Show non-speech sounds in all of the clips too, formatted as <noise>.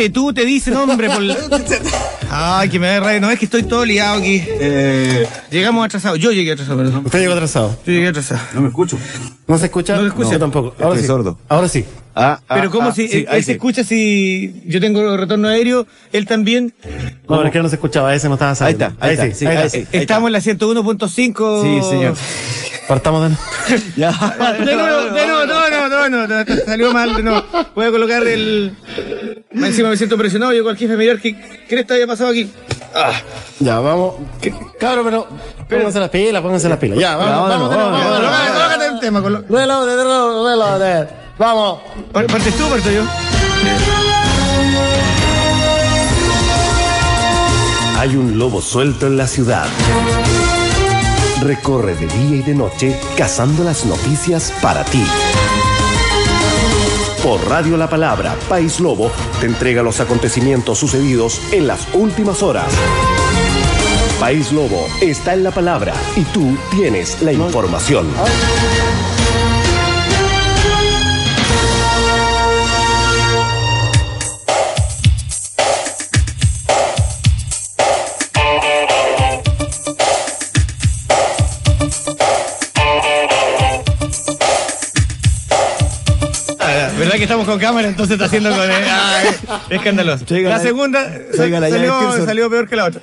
Tetú te dicen, hombre, por... Ay, que me da rabia. No, es que estoy todo liado aquí. Eh, Llegamos atrasados. Yo llegué atrasado, perdón. Usted llegó atrasado. Yo llegué atrasado. no me escucho. ¿No se escucha? No se escucha. Yo tampoco. Ahora Estoy sí. sordo. Ahora sí. Ah, ah, Pero ¿cómo ah, si sí, él, ahí él se sí. escucha si yo tengo retorno aéreo? Él también. No, pero es que no se escuchaba, ese no estaba Ahí saliendo. está, ahí está, sí, ahí ahí está. está. Estamos en la 101.5. Sí, señor. Partamos de nuevo. Ya. <laughs> De nuevo, de nuevo, no, no, no, no, no, no, salió mal, de nuevo. Voy a colocar el... Encima me siento presionado, yo con el jefe mirar qué cresta había pasado aquí. Ah, Ya, vamos. Cabro, pero pónganse las pilas, pónganse las pilas. Ya, vamos, vamos, vamos, colócate, vamos. colócate el tema. colo- Reload, reload, reload. Vamos. ¿Partes tú parto yo? Hay un lobo suelto en la ciudad. Recorre de día y de noche cazando las noticias para ti. Por Radio La Palabra, País Lobo te entrega los acontecimientos sucedidos en las últimas horas. País Lobo está en la palabra y tú tienes la información. ¿Verdad que estamos con cámara? Entonces está haciendo con... Es escandaloso. La segunda salió peor que la otra.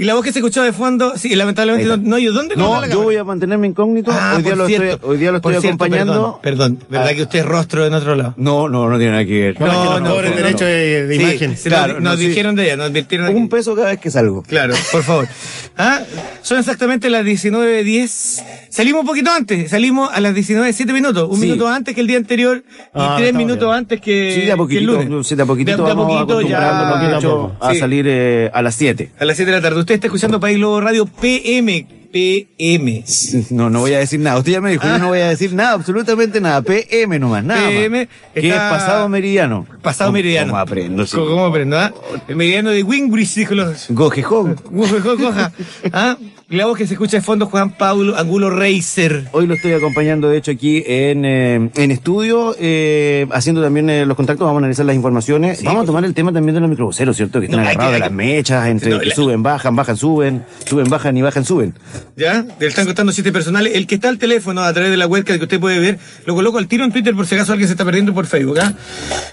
Y la voz que se escuchó de fondo, sí, lamentablemente no, no yo. ¿Dónde No, la yo voy a mantenerme incógnito. Ah, hoy, día por lo cierto, estoy, hoy día lo por estoy cierto, acompañando. Perdón, perdón. ¿verdad Ah. que usted es rostro en otro lado? No, no, no tiene nada que ver. No, nos cobren no, derecho de, de Sí, imagen. Claro, nos, nos no, sí. dijeron de ella, nos advirtieron aquí. Un peso cada vez que salgo. Claro, por favor. <laughs> Ah, Son exactamente las 19.10. Salimos un poquito antes, salimos a las 19.07 minutos, un Sí. minuto antes que el día anterior y Ah, tres minutos bien. antes que, Sí, de a que el lunes. sí, de a poquitito De- de a vamos poquito ya- a salir eh, a las 7. A las 7 de la tarde. Usted está escuchando País Lobo Radio PM. PM. No, no voy a decir nada. Usted ya me dijo, yo no voy a decir nada, absolutamente nada. PM nomás, nada. PM Que es pasado meridiano. Pasado ¿Cómo- meridiano. ¿Cómo aprendo? sí. ¿Cómo, aprendo? ah? El meridiano de Wingbridge, dijo los. Gojejón. Coja, coja. ¿Ah? La voz que se escucha de fondo, Juan Paulo Angulo Reiser. Hoy lo estoy acompañando, de hecho, aquí en, eh, en estudio, eh, haciendo también eh, los contactos, vamos a analizar las informaciones. vamos a tomar el tema también de los microbuseros, ¿cierto? Que están No, agarrados de las mechas, entre No, que la- suben, bajan, bajan, suben, suben, bajan y bajan, suben. ¿Ya? Le están costando siete personales. El que está al teléfono a través de la webcam que usted puede ver, lo coloco al tiro en Twitter por si acaso alguien se está perdiendo por Facebook. ¿ah?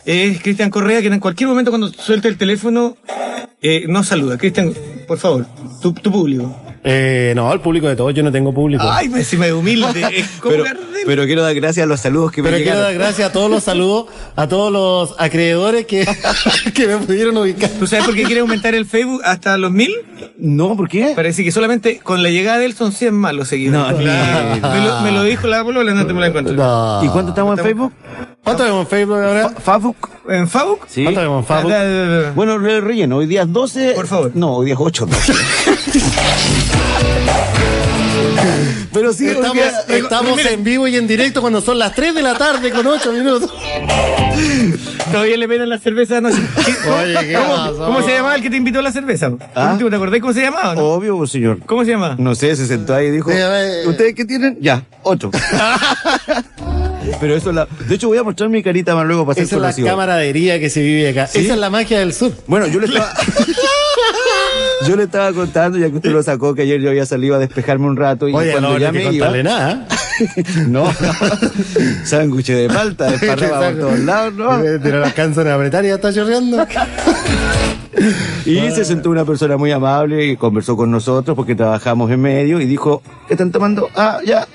Es Cristian Correa, que en cualquier momento cuando suelte el teléfono nos saluda. Cristian, por favor, tu, tu público. Eh, no, el público de todos, yo no tengo público. Ay, me me humilde. <laughs> Es Pero, pero quiero dar gracias a los saludos que Pero me quiero llegaron. dar gracias a todos los saludos, a todos los acreedores que, <laughs> que me pudieron ubicar. ¿Tú sabes por qué quiere aumentar el Facebook hasta los mil? No, ¿por qué? Parece que solamente con la llegada de él son 100 más los seguidores. No, Claro. no. me, lo, me lo dijo la bolola, no te me la encuentro. No. ¿Y cuánto estamos en Facebook? ¿Cuánto vemos en Facebook ahora? Fa- Facebook. ¿En Facebook? Sí. ¿Cuánto vemos en Facebook? Da, da, da, da. Bueno, re- relleno, hoy día es 12. Por favor. No, hoy día es 8. <laughs> Pero sí, Estamos, día- estamos mira. en vivo y en directo cuando son las 3 de la tarde con 8 minutos. <laughs> Todavía le pegan la cerveza. No sé. <laughs> Oye, ¿qué ¿Cómo, pasó? cómo se llamaba el que te invitó a la cerveza? ¿Ah? ¿Te acordás cómo se llamaba? no? Obvio, pues, señor. ¿Cómo se llama? No sé, se sentó ahí y dijo, a ver. ¿ustedes qué tienen? Ya, ocho. Pero eso la... De hecho, voy a mostrar mi carita más luego para hacer Esa es la camaradería que se vive acá. Esa es la magia del sur. Bueno, yo le estaba... <laughs> yo le estaba contando, ya que usted lo sacó, que ayer yo había salido a despejarme un rato y Oye, cuando no, ya no me que iba... nada. <laughs> no, no. Sándwich de palta, desparraba <laughs> por todos lados, ¿no? ¿eh? Pero las a apretar y ya está chorreando. Y se sentó una persona muy amable y conversó con nosotros porque trabajamos en medio y dijo, ¿qué están tomando? Ah, ya,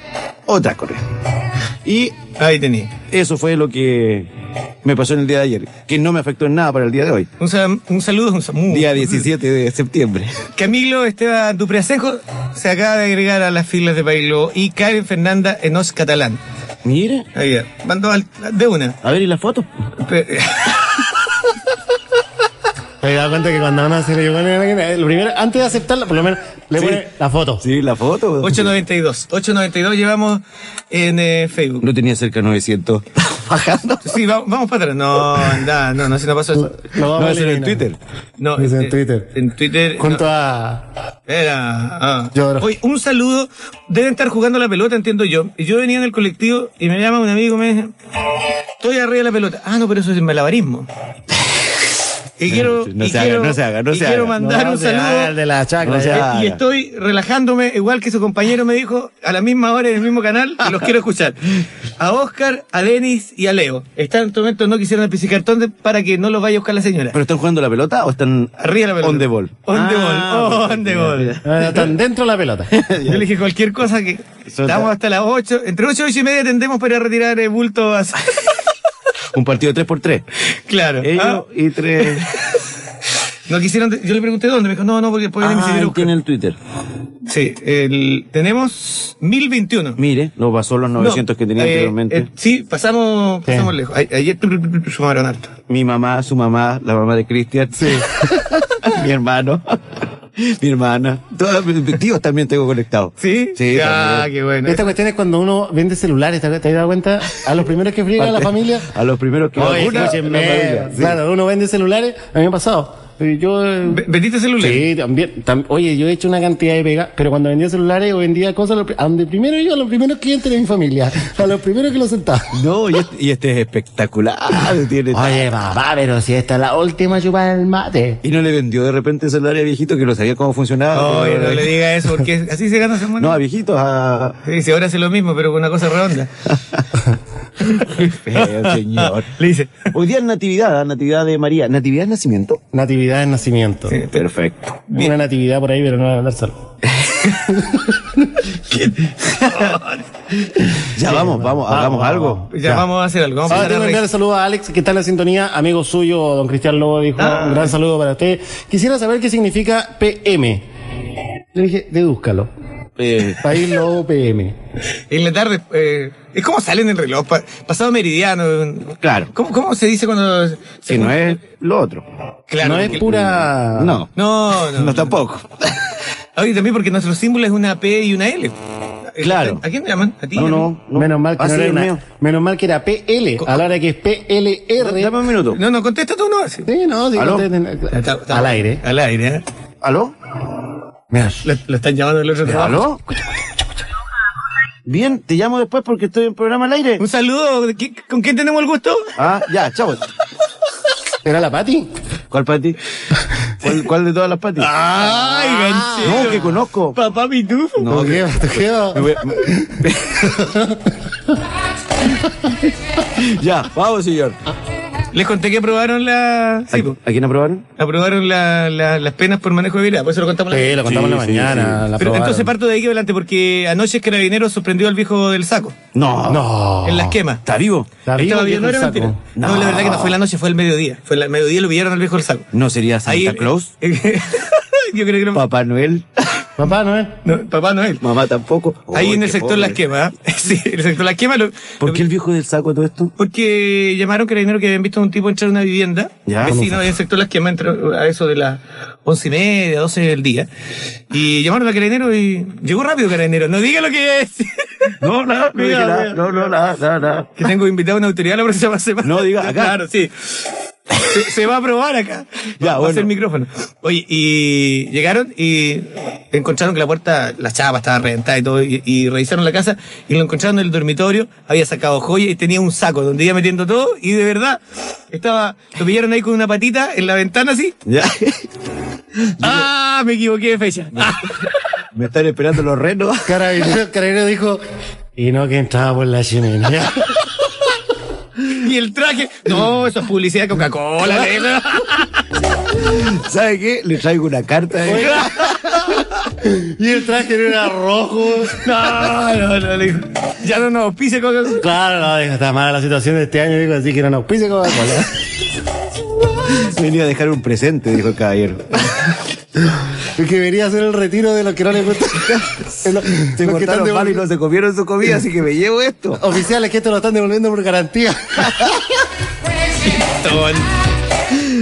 otra correa. Y Ahí tenía. eso fue lo que me pasó en el día de ayer, que no me afectó en nada para el día de hoy. Un, sal- un saludo, un saludo. Día 17 de septiembre. <laughs> Camilo Esteban Dupreacenjo se acaba de agregar a las filas de Bailo y Karen Fernanda Enos Catalán. Mire, Ahí, al- de una. a ver, ¿y la foto? <laughs> Me da cuenta que cuando uno se le pone lo primero, antes de aceptarla, por lo menos le Sí. pone la foto. Sí, la foto. 892. 892 llevamos en eh, Facebook. No tenía cerca de 900. <laughs> Bajando. Sí, va- vamos para atrás. No, anda, no, no, si no pasó eso. Vamos No, a eso en. Twitter. No, Es en eh, Twitter. En Twitter. Junto no, a. era. ah. Lloro. Oye, un saludo. Deben estar jugando la pelota, entiendo yo. Y yo venía en el colectivo y me llama un amigo y me dice: Estoy arriba de la pelota. Ah, no, pero eso es malabarismo. Y quiero, No y se haga, quiero- no se haga, no y se quiero mandar No, un saludo. de la chacra. Y estoy relajándome, igual que su compañero me dijo, a la misma hora en el mismo canal, y los quiero escuchar. A Oscar, a Denis y a Leo. Están en este momento, no quisieron el piscicartón de- para que no los vaya a buscar la señora. ¿Pero están jugando la pelota o están Arriba la pelota. on the ball? On the ball, Ah, on the ball. ya. Ah, Están dentro de la pelota. <laughs> Yo le dije cualquier cosa que estamos hasta las 8, entre 8 y 8 y media tendemos para retirar el bulto. a- <laughs> Un partido 3x3. claro. Ellos Ah, y tres. <laughs> no quisieron, yo le pregunté dónde, me dijo, no, no, porque después Ah, a él tiene el Twitter. Sí, el, tenemos 1021. Mire, lo pasó los 900 No, que tenía eh, anteriormente. eh, sí, pasamos, pasamos lejos. A- Ayer sumaron harto. Mi mamá, su mamá, la mamá de Cristian. Sí. <laughs> Mi hermano. <laughs> Mi hermana. Todos mis tíos también tengo conectados. ¿Sí? Sí, Ah, también. qué bueno. Esta cuestión es cuando uno vende celulares, ¿te, te has dado cuenta? A los primeros que friega la <laughs> familia. A los primeros que Oye, escúchenme, la familia. Sí. Claro, uno vende celulares. A mí me ha pasado. Yo. eh, Ve- ¿Vendiste celular? Sí, también. tam- oye, yo he hecho una cantidad de pega, pero cuando vendía celulares o vendía cosas, lo a donde primero iba, a los primeros clientes de mi familia, <laughs> a los primeros que los sentaba. <laughs> No, y este, y este es espectacular. <laughs> Tiene Oye, papá, pero si esta es la última chupada del mate. Y no le vendió de repente el celular a viejito que no sabía cómo funcionaba. Oye, no le diga eso, porque así se gana semana. No, a viejitos, a. Sí, ahora hace lo mismo, pero con una cosa redonda. Qué feo, señor. Le dice. Hoy día es Natividad, ¿ah? Natividad de María. ¿Natividad es nacimiento? Natividad de nacimiento. Sí. Perfecto. Una natividad por ahí, pero no va a andar solo. <laughs> Ya vamos, vamos, hagamos vamos, algo. Ya, Ya. vamos a hacer algo. Vamos a empezar tengo a que reír. enviarle saludo a Alex, que está en la sintonía, amigo suyo, don Cristian Lobo, dijo, Ah. un gran saludo para usted. Quisiera saber qué significa PM. Le dije, dedúzcalo. Eh, País Lobo PM. En la tarde, eh, es como sale en el reloj, pa- pasado meridiano. claro. ¿Cómo, cómo se dice cuando se Si no es lo otro. Claro, no es pura... No. No, no. No, tampoco. <laughs> Oye, también porque nuestro símbolo es una P y una L. Claro. ¿A quién le llaman? ¿A ti? No, no. no. Menos mal que Ah, no sí, era el una- mío. menos mal que era PL, a la hora que es PLR. Dame un minuto. No, no, contesta tú, no. Sí. No, sí, ¿Aló? está- al aire. Al aire, ¿eh? ¿Aló? Mira, Lo, lo están llamando del otro lado. ¿Aló? Bien, te llamo después porque estoy en programa al aire. Un saludo. ¿de qué- ¿Con quién tenemos el gusto? Ah, ya, chao. ¿Era la Pati? ¿Cuál Pati? ¿Cuál, cuál de todas las Pati? Ay, ganchero. no, que conozco. Papá Pitufo. No, ¿O qué? Me- <laughs> ya, vamos, señor. Les conté que aprobaron la. Sí, ¿A, quién aprobaron? aprobaron la- la- las penas por manejo de vida. Por eso lo contamos. la- Sí, lo contamos Sí, la sí, mañana. sí. la Pero entonces parto de ahí adelante porque anoche Carabineros sorprendió al viejo del saco. No. No. En las quemas. ¿Está vivo? ¿Está vivo Estaba no era mentira. No. la verdad que no fue la noche, fue el mediodía. Fue el mediodía lo pillaron al viejo del saco. ¿No sería Santa Claus? <laughs> Yo creo que no. ¿Papá Noel? <laughs> Papá, ¿no es? no, papá Noel. ¿Mamá tampoco? Ahí en el sector pobre. Las Quemas. <laughs> Sí, en el sector Las Quemas. Lo, ¿Por lo- qué el viejo del saco todo esto? Porque llamaron carabineros que habían visto a un tipo entrar a una vivienda. Ya. Vecino en el sector Las Quemas, entró a eso de las once y media, doce del día. Y llamaron a carabineros y llegó rápido carabineros. No diga lo que es. <laughs> No, nada, no Cuidado, nada. No, no, nada, nada, nada. que tengo invitado a una autoridad la próxima semana. No, diga, acá. Claro, sí. Se, se va a probar acá. Ya, va, va a bueno. ser micrófono. Oye, y llegaron y encontraron que la puerta, la chapa estaba reventada y todo, y, y revisaron la casa y lo encontraron en el dormitorio, había sacado joya y tenía un saco donde iba metiendo todo y de verdad estaba, lo pillaron ahí con una patita en la ventana así. Ya. <laughs> ¡Ah! Me equivoqué de fecha. Me están esperando los renos. Carabinero, carabinero dijo, y no que entraba por la chimenea. <laughs> Y el traje, no, eso es publicidad de Coca-Cola. <laughs> ¿Sabe qué? Le traigo una carta. eh. y el traje no era rojo. No, no, no, le ya no nos pise Coca-Cola. Claro, no, está mala la situación de este año, dijo, así que no nos pise Coca-Cola. <laughs> Venía a dejar un presente, dijo el caballero. <laughs> Es que venía a hacer el retiro de los que no les gusta. <laughs> Se Los que están portaron de mal y no se comieron su comida, así que me llevo esto. <laughs> Oficiales que esto lo están devolviendo por garantía.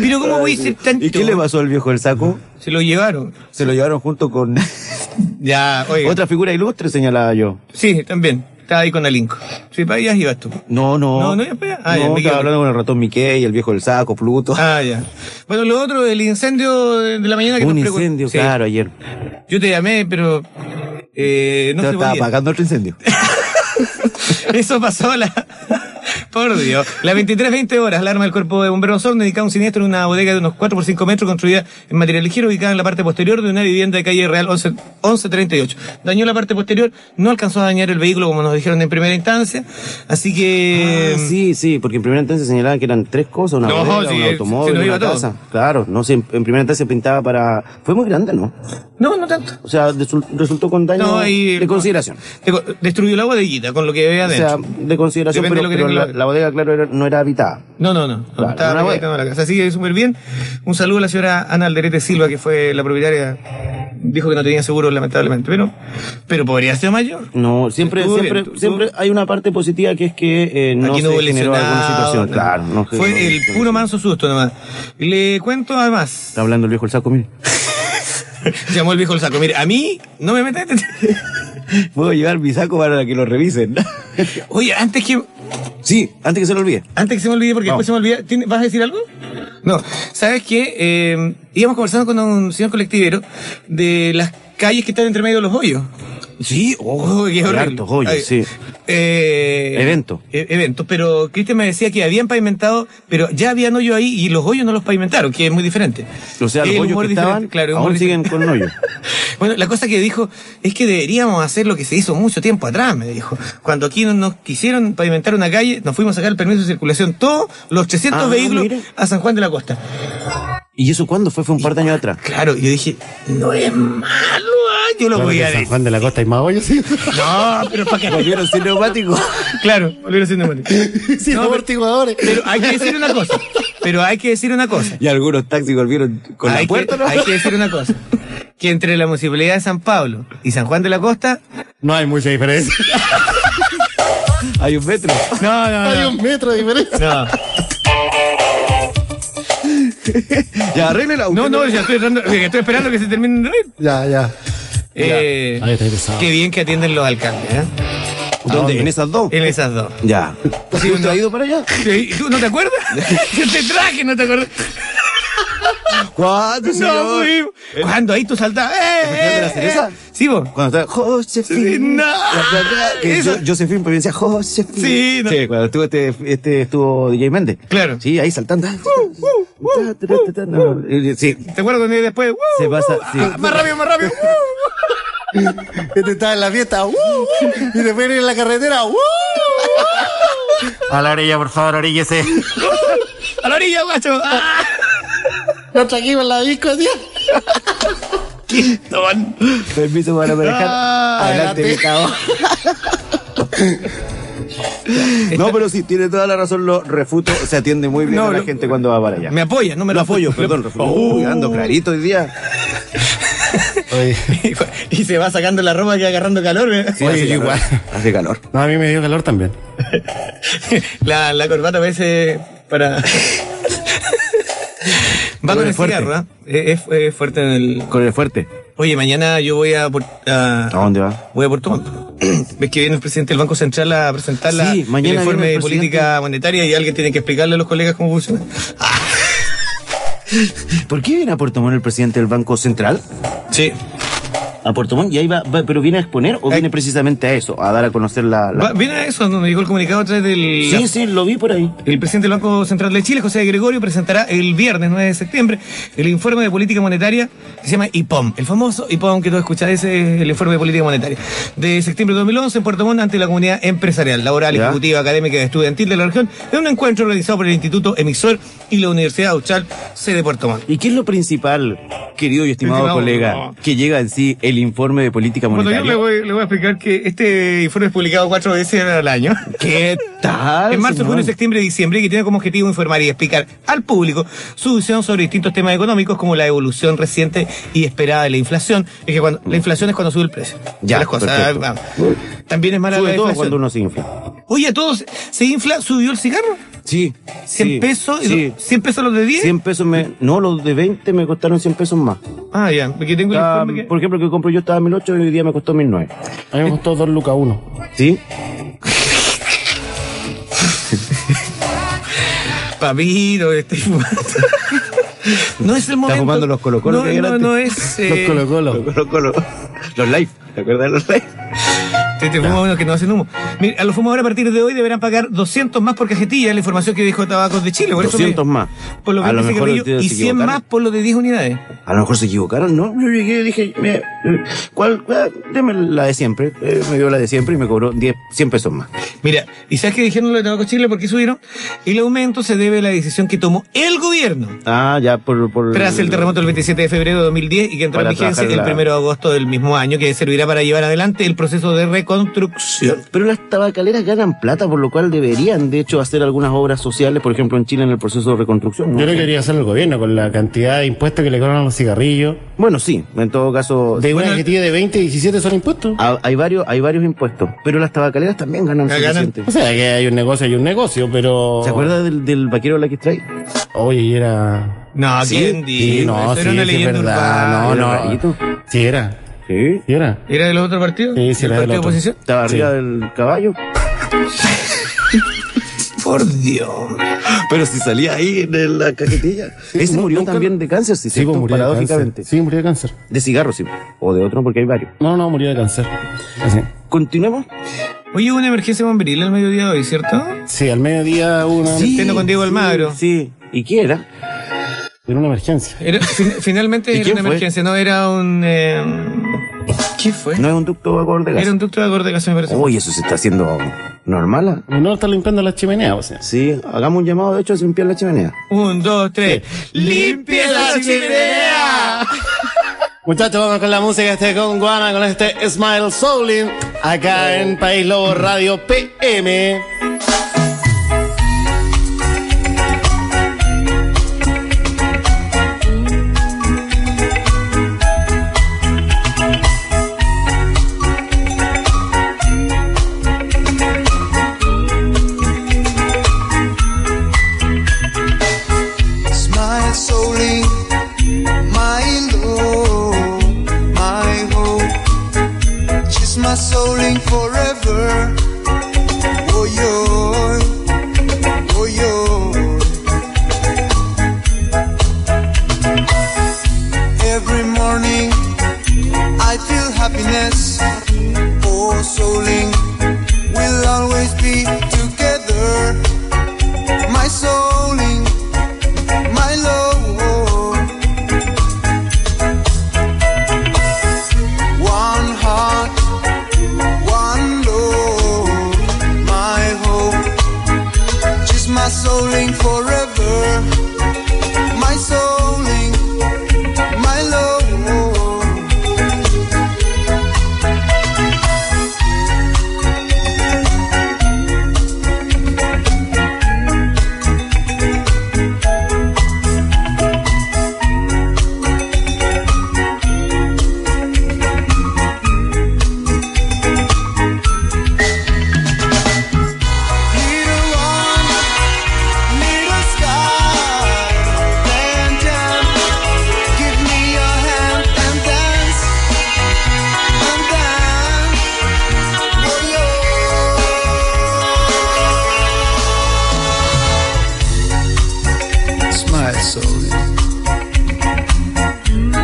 Pero ¿cómo voy a ser tan ¿Y qué le pasó al viejo del saco? Se lo llevaron. Se lo llevaron junto con Ya, oiga. otra figura ilustre, señalaba yo. Sí, también. Estaba ahí con Alinco. Si para allá ibas tú. No, no. No, no iba para allá. Ah, ya, no, me estaba hablando con el ratón Mickey, el viejo del saco, Pluto. Ah, ya. Bueno, lo otro, el incendio de la mañana que un nos incendio, Sí. claro, ayer. Yo te llamé, pero eh, no Yo se estaba podía. apagando otro incendio. <laughs> Eso pasó a la... Por Dios. Las 23.20 horas, alarma del cuerpo de bomberos Osorno dedicado a un siniestro en una bodega de unos 4 por 5 metros construida en material ligero ubicada en la parte posterior de una vivienda de calle Real 11 1138. Dañó la parte posterior, no alcanzó a dañar el vehículo como nos dijeron en primera instancia. Así que... Ah, sí, sí, porque en primera instancia señalaban que eran tres cosas, una No, bodega, sí, un automóvil, una todo. casa. Claro, no sé, en primera instancia pintaba para... Fue muy grande, ¿no? No, no tanto. O sea, resultó con daño No, de consideración. De- Destruyó la bodeguita con lo que había O sea, adentro. de consideración, Depende pero, de lo que pero tenga la, la- la bodega, claro, no era habitada. No, no, no. Claro, Estaba regalando la casa. Así que súper bien. Un saludo a la señora Ana Alderete Silva, que fue la propietaria. Dijo que no tenía seguro, lamentablemente. Pero, pero podría ser mayor. No, siempre, Estuvo siempre, bien, siempre hay una parte positiva que es que eh, no Aquí se no hubo generó alguna situación. no. Claro, no se- Fue el no- puro manso susto nomás. Le cuento además. Está hablando el viejo el saco, mire. <laughs> Llamó el viejo el saco. Mire, a mí no me metes. <laughs> Puedo llevar mi saco para que lo revisen. Oye, antes que. Sí, antes que se lo olvide. Antes que se me olvide, porque Vamos. después se me olvida. ¿tiene- ¿Vas a decir algo? No. ¿Sabes qué? Eh, íbamos conversando con un señor colectivero de las calles que están entre medio de los hoyos. Sí, Oh, qué horrible. hartos hoyos, Ay, sí. Eh, Evento. e- eventos, pero Cristian me decía que habían pavimentado, pero ya habían hoyos ahí y los hoyos no los pavimentaron, que es muy diferente. O sea, los hoyos que estaban claro, aún siguen con hoyos. <laughs> Bueno, la cosa que dijo es que deberíamos hacer lo que se hizo mucho tiempo atrás, me dijo. Cuando aquí no nos quisieron pavimentar una calle, nos fuimos a sacar el permiso de circulación todos los 300 Ah, vehículos a San Juan de la Costa. ¿Y eso cuándo fue? Fue un par de años atrás. Claro, yo dije, no es malo, yo lo Claro voy a San decir. Juan de la Costa y más hoyos, sí. No, pero para qué. ¿Volvieron sin neumático? Claro, volvieron siendo malo. <laughs> Sí, No, amortiguadores. Pero hay que decir una cosa. Pero hay que decir una cosa. Y algunos taxis volvieron con hay, la puerta, que, ¿no? hay que decir una cosa. Que entre la municipalidad de San Pablo y San Juan de la Costa, No hay mucha diferencia. <laughs> Hay un metro. no, no, Hay no. un metro de diferencia. No, <laughs> Ya, arréglela. no, usted no, ya estoy, estoy esperando que se termine de reír. Ya, ya. Eh, Ahí está pesado. qué bien que atienden los alcaldes, ¿eh? ¿Dónde? ¿En esas dos? En esas dos. Ya. Sí, ¿Usted no. ha ido para allá? <laughs> ¿Y ¿Tú no te acuerdas? <laughs> Yo te traje, ¿no te acuerdas? <laughs> ¿Cuándo, No, señor? fui. ¿Cuándo ahí tú saltabas? ¡Eh, de la eh, cereza? eh! Sí, vos. Cuando estaba Josefina. No. Que Eso- yo- Josefina, pero decía Josefina. Sí, no. Sí, cuando estuvo este, este estuvo DJ Méndez. Claro. Sí, ahí saltando. No, eh, Sí, ¿Te acuerdas cuando después? ¡uh! se pasa. Sí. Ah, Más rápido, más rápido. Este estaba en la fiesta. ¡uh! y después viene en la carretera. ¡uh! A la orilla, por favor, oríllese. A la orilla, guacho. ¡Ah! Nos trajimos la disco, tío. Don. Permiso para manejar. Ah, adelante. No, pero sí, tiene toda la razón, lo refuto. Se atiende muy bien No, a la lo- gente cuando va para allá. Me apoya, no me lo lo apoyo, perdón. refuto. Uy, ando clarito hoy día. <laughs> Y se va sacando la ropa que va agarrando calor. ¿eh? Sí, Oye, hace yo calor. igual. Hace calor. no, a mí me dio calor también. <laughs> La, la corbata a veces para. <laughs> Va con el fuerte. cigarro, ¿ah? Es, es fuerte en el. Con el fuerte. Oye, mañana yo voy a. A- ¿A dónde va? Voy a Puerto Montt. <clears throat> Ves que viene el presidente del Banco Central a presentar la, Sí, mañana el informe de política monetaria y alguien tiene que explicarle a los colegas cómo funciona. ¿Por qué viene a Puerto Montt el presidente del Banco Central? Sí. A Puerto Montt, y ahí va, va- pero viene a exponer o viene precisamente a eso, a dar a conocer la. la- Va- Viene a eso, nos llegó el comunicado a través del. Sí, sí, lo vi por ahí. El presidente del Banco Central de Chile, José Gregorio, presentará el viernes 9 de septiembre el informe de política monetaria que se llama IPOM, el famoso IPOM que tú escuchás, ese es el informe de política monetaria, de septiembre de 2011 en Puerto Montt ante la comunidad empresarial, laboral, Ya. ejecutiva, académica y estudiantil de la región, en un encuentro organizado por el Instituto Emisor y la Universidad Austral, sede de Puerto Montt. ¿Y qué es lo principal, querido y estimado Estimado, colega, no. que llega en sí el informe de política Bueno, yo monetaria? le voy, le voy a explicar que este informe es publicado cuatro veces al año. <laughs> ¿Qué tal? En marzo, junio, septiembre y diciembre, que tiene como objetivo informar y explicar al público su visión sobre distintos temas económicos, como la evolución reciente y esperada de la inflación. Es que cuando, la inflación es cuando sube el precio. Ya, Las cosas, perfecto. También es mala Sobre la todo inflación. cuando uno se infla. Oye, todos, ¿se infla? ¿Subió el cigarro? Sí. 100 sí, pesos, Sí. lo- 100 pesos los de 10. 100 pesos me. No, los de 20 me costaron 100 pesos más. Ah, ya, porque tengo el informe que... Por ejemplo, el que compro yo estaba a 1008 y hoy día me costó 1009. A mí me costó dos lucas uno. ¿Sí? <laughs> Papito, estoy fumando. <laughs> no es el momento. fumando los Colo-Colo no, no, no es... eh, Los Colo Colo. Los, los, los live. ¿Te acuerdas de los live? Te, te fuma uno que no hacen humo. Mira, a los fumadores a partir de hoy deberán pagar 200 más por cajetilla, la información que dijo Tabacos de Chile. Por eso 200 me- más. Por los A lo 20 mejor cigarrillos ustedes y se 100 equivocaron. más por los de 10 unidades. A lo mejor se equivocaron, ¿no? Yo llegué y dije, mira, ¿cuál? cuál? Deme la de siempre. Eh, me dio la de siempre y me cobró 10, 100 pesos más. Mira, ¿y sabes qué dijeron los de Tabaco Chile? ¿Por qué subieron? El aumento se debe a la decisión que tomó el gobierno Ah, ya por... por tras el terremoto del 27 de febrero de 2010 y que entró en vigencia el trabajar la- 1 de agosto del mismo año, que servirá para llevar adelante el proceso de Pero las tabacaleras ganan plata, por lo cual deberían, de hecho, hacer algunas obras sociales, por ejemplo, en Chile en el proceso de reconstrucción. ¿no? Yo lo quería hacer el gobierno con la cantidad de impuestos que le cobran los cigarrillos. Bueno, sí, en todo caso... De una Bueno, cajetilla de 20 y 17 son impuestos. ha- Hay varios, hay varios impuestos, pero las tabacaleras también ganan Ah, ganan. suficiente. O sea, que hay un negocio, hay un negocio, pero. ¿Se acuerda del, del vaquero de la que trae? Oye, y era. No, Sí. Sí, no, sí, era una sí, es verdad. urbana. No, ¿Era no. Sí, era. Sí. Sí, era. ¿Era de los otros partidos? Sí, sí, ¿Del era del partido de otro. oposición? Estaba Sí. arriba del caballo. <laughs> Por Dios. Pero si salía ahí de la cajetilla. Ese murió nunca- también de cáncer, si Sí, ¿cierto? pues murió de paradójicamente. cáncer. Sí, murió de cáncer. De cigarro, sí. O de otro, porque hay varios. No, no, murió de cáncer. Así. Continuemos. Oye, hubo una emergencia bomberil al mediodía de hoy, ¿cierto? Sí, al mediodía hubo una, Entiendo con Diego Almagro. Sí. ¿Y qué era? era una emergencia. Era- fin- finalmente ¿Y era una fue? emergencia, no era un... Eh, ¿Qué fue? No es un ducto vapor de gas. Era un ducto de acorde de gas, me parece. Uy, eso se está haciendo normal. ¿ah? No está limpiando la chimenea, o sea. Sí, hagamos un llamado de hecho a limpiar la chimenea. Un, dos, tres. ¡Limpie la chimenea! Muchachos, vamos con la música este con Guana, con este Smile Soulin, acá en País Lobo Radio PM.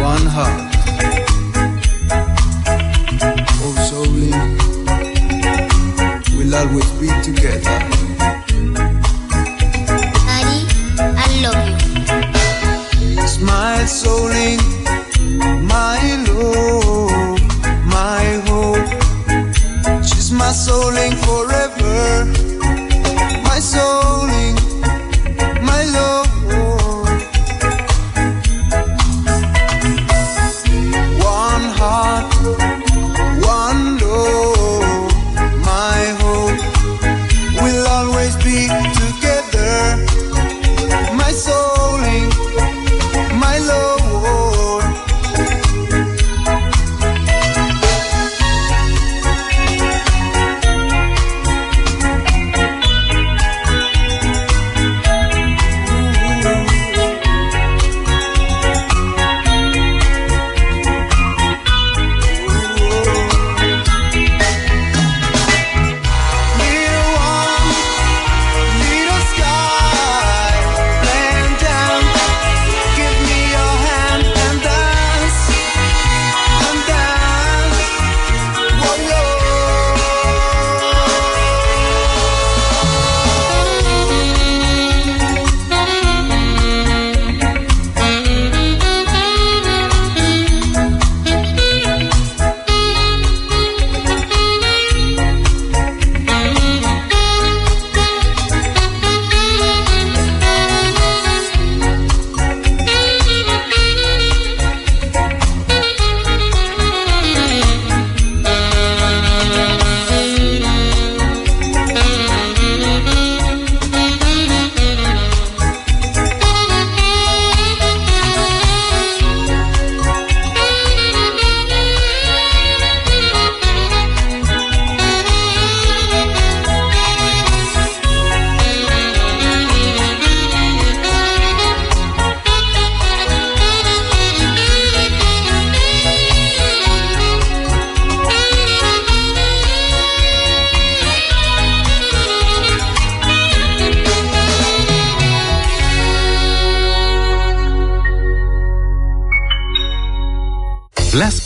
One heart. Oh, slowly. We'll always be together.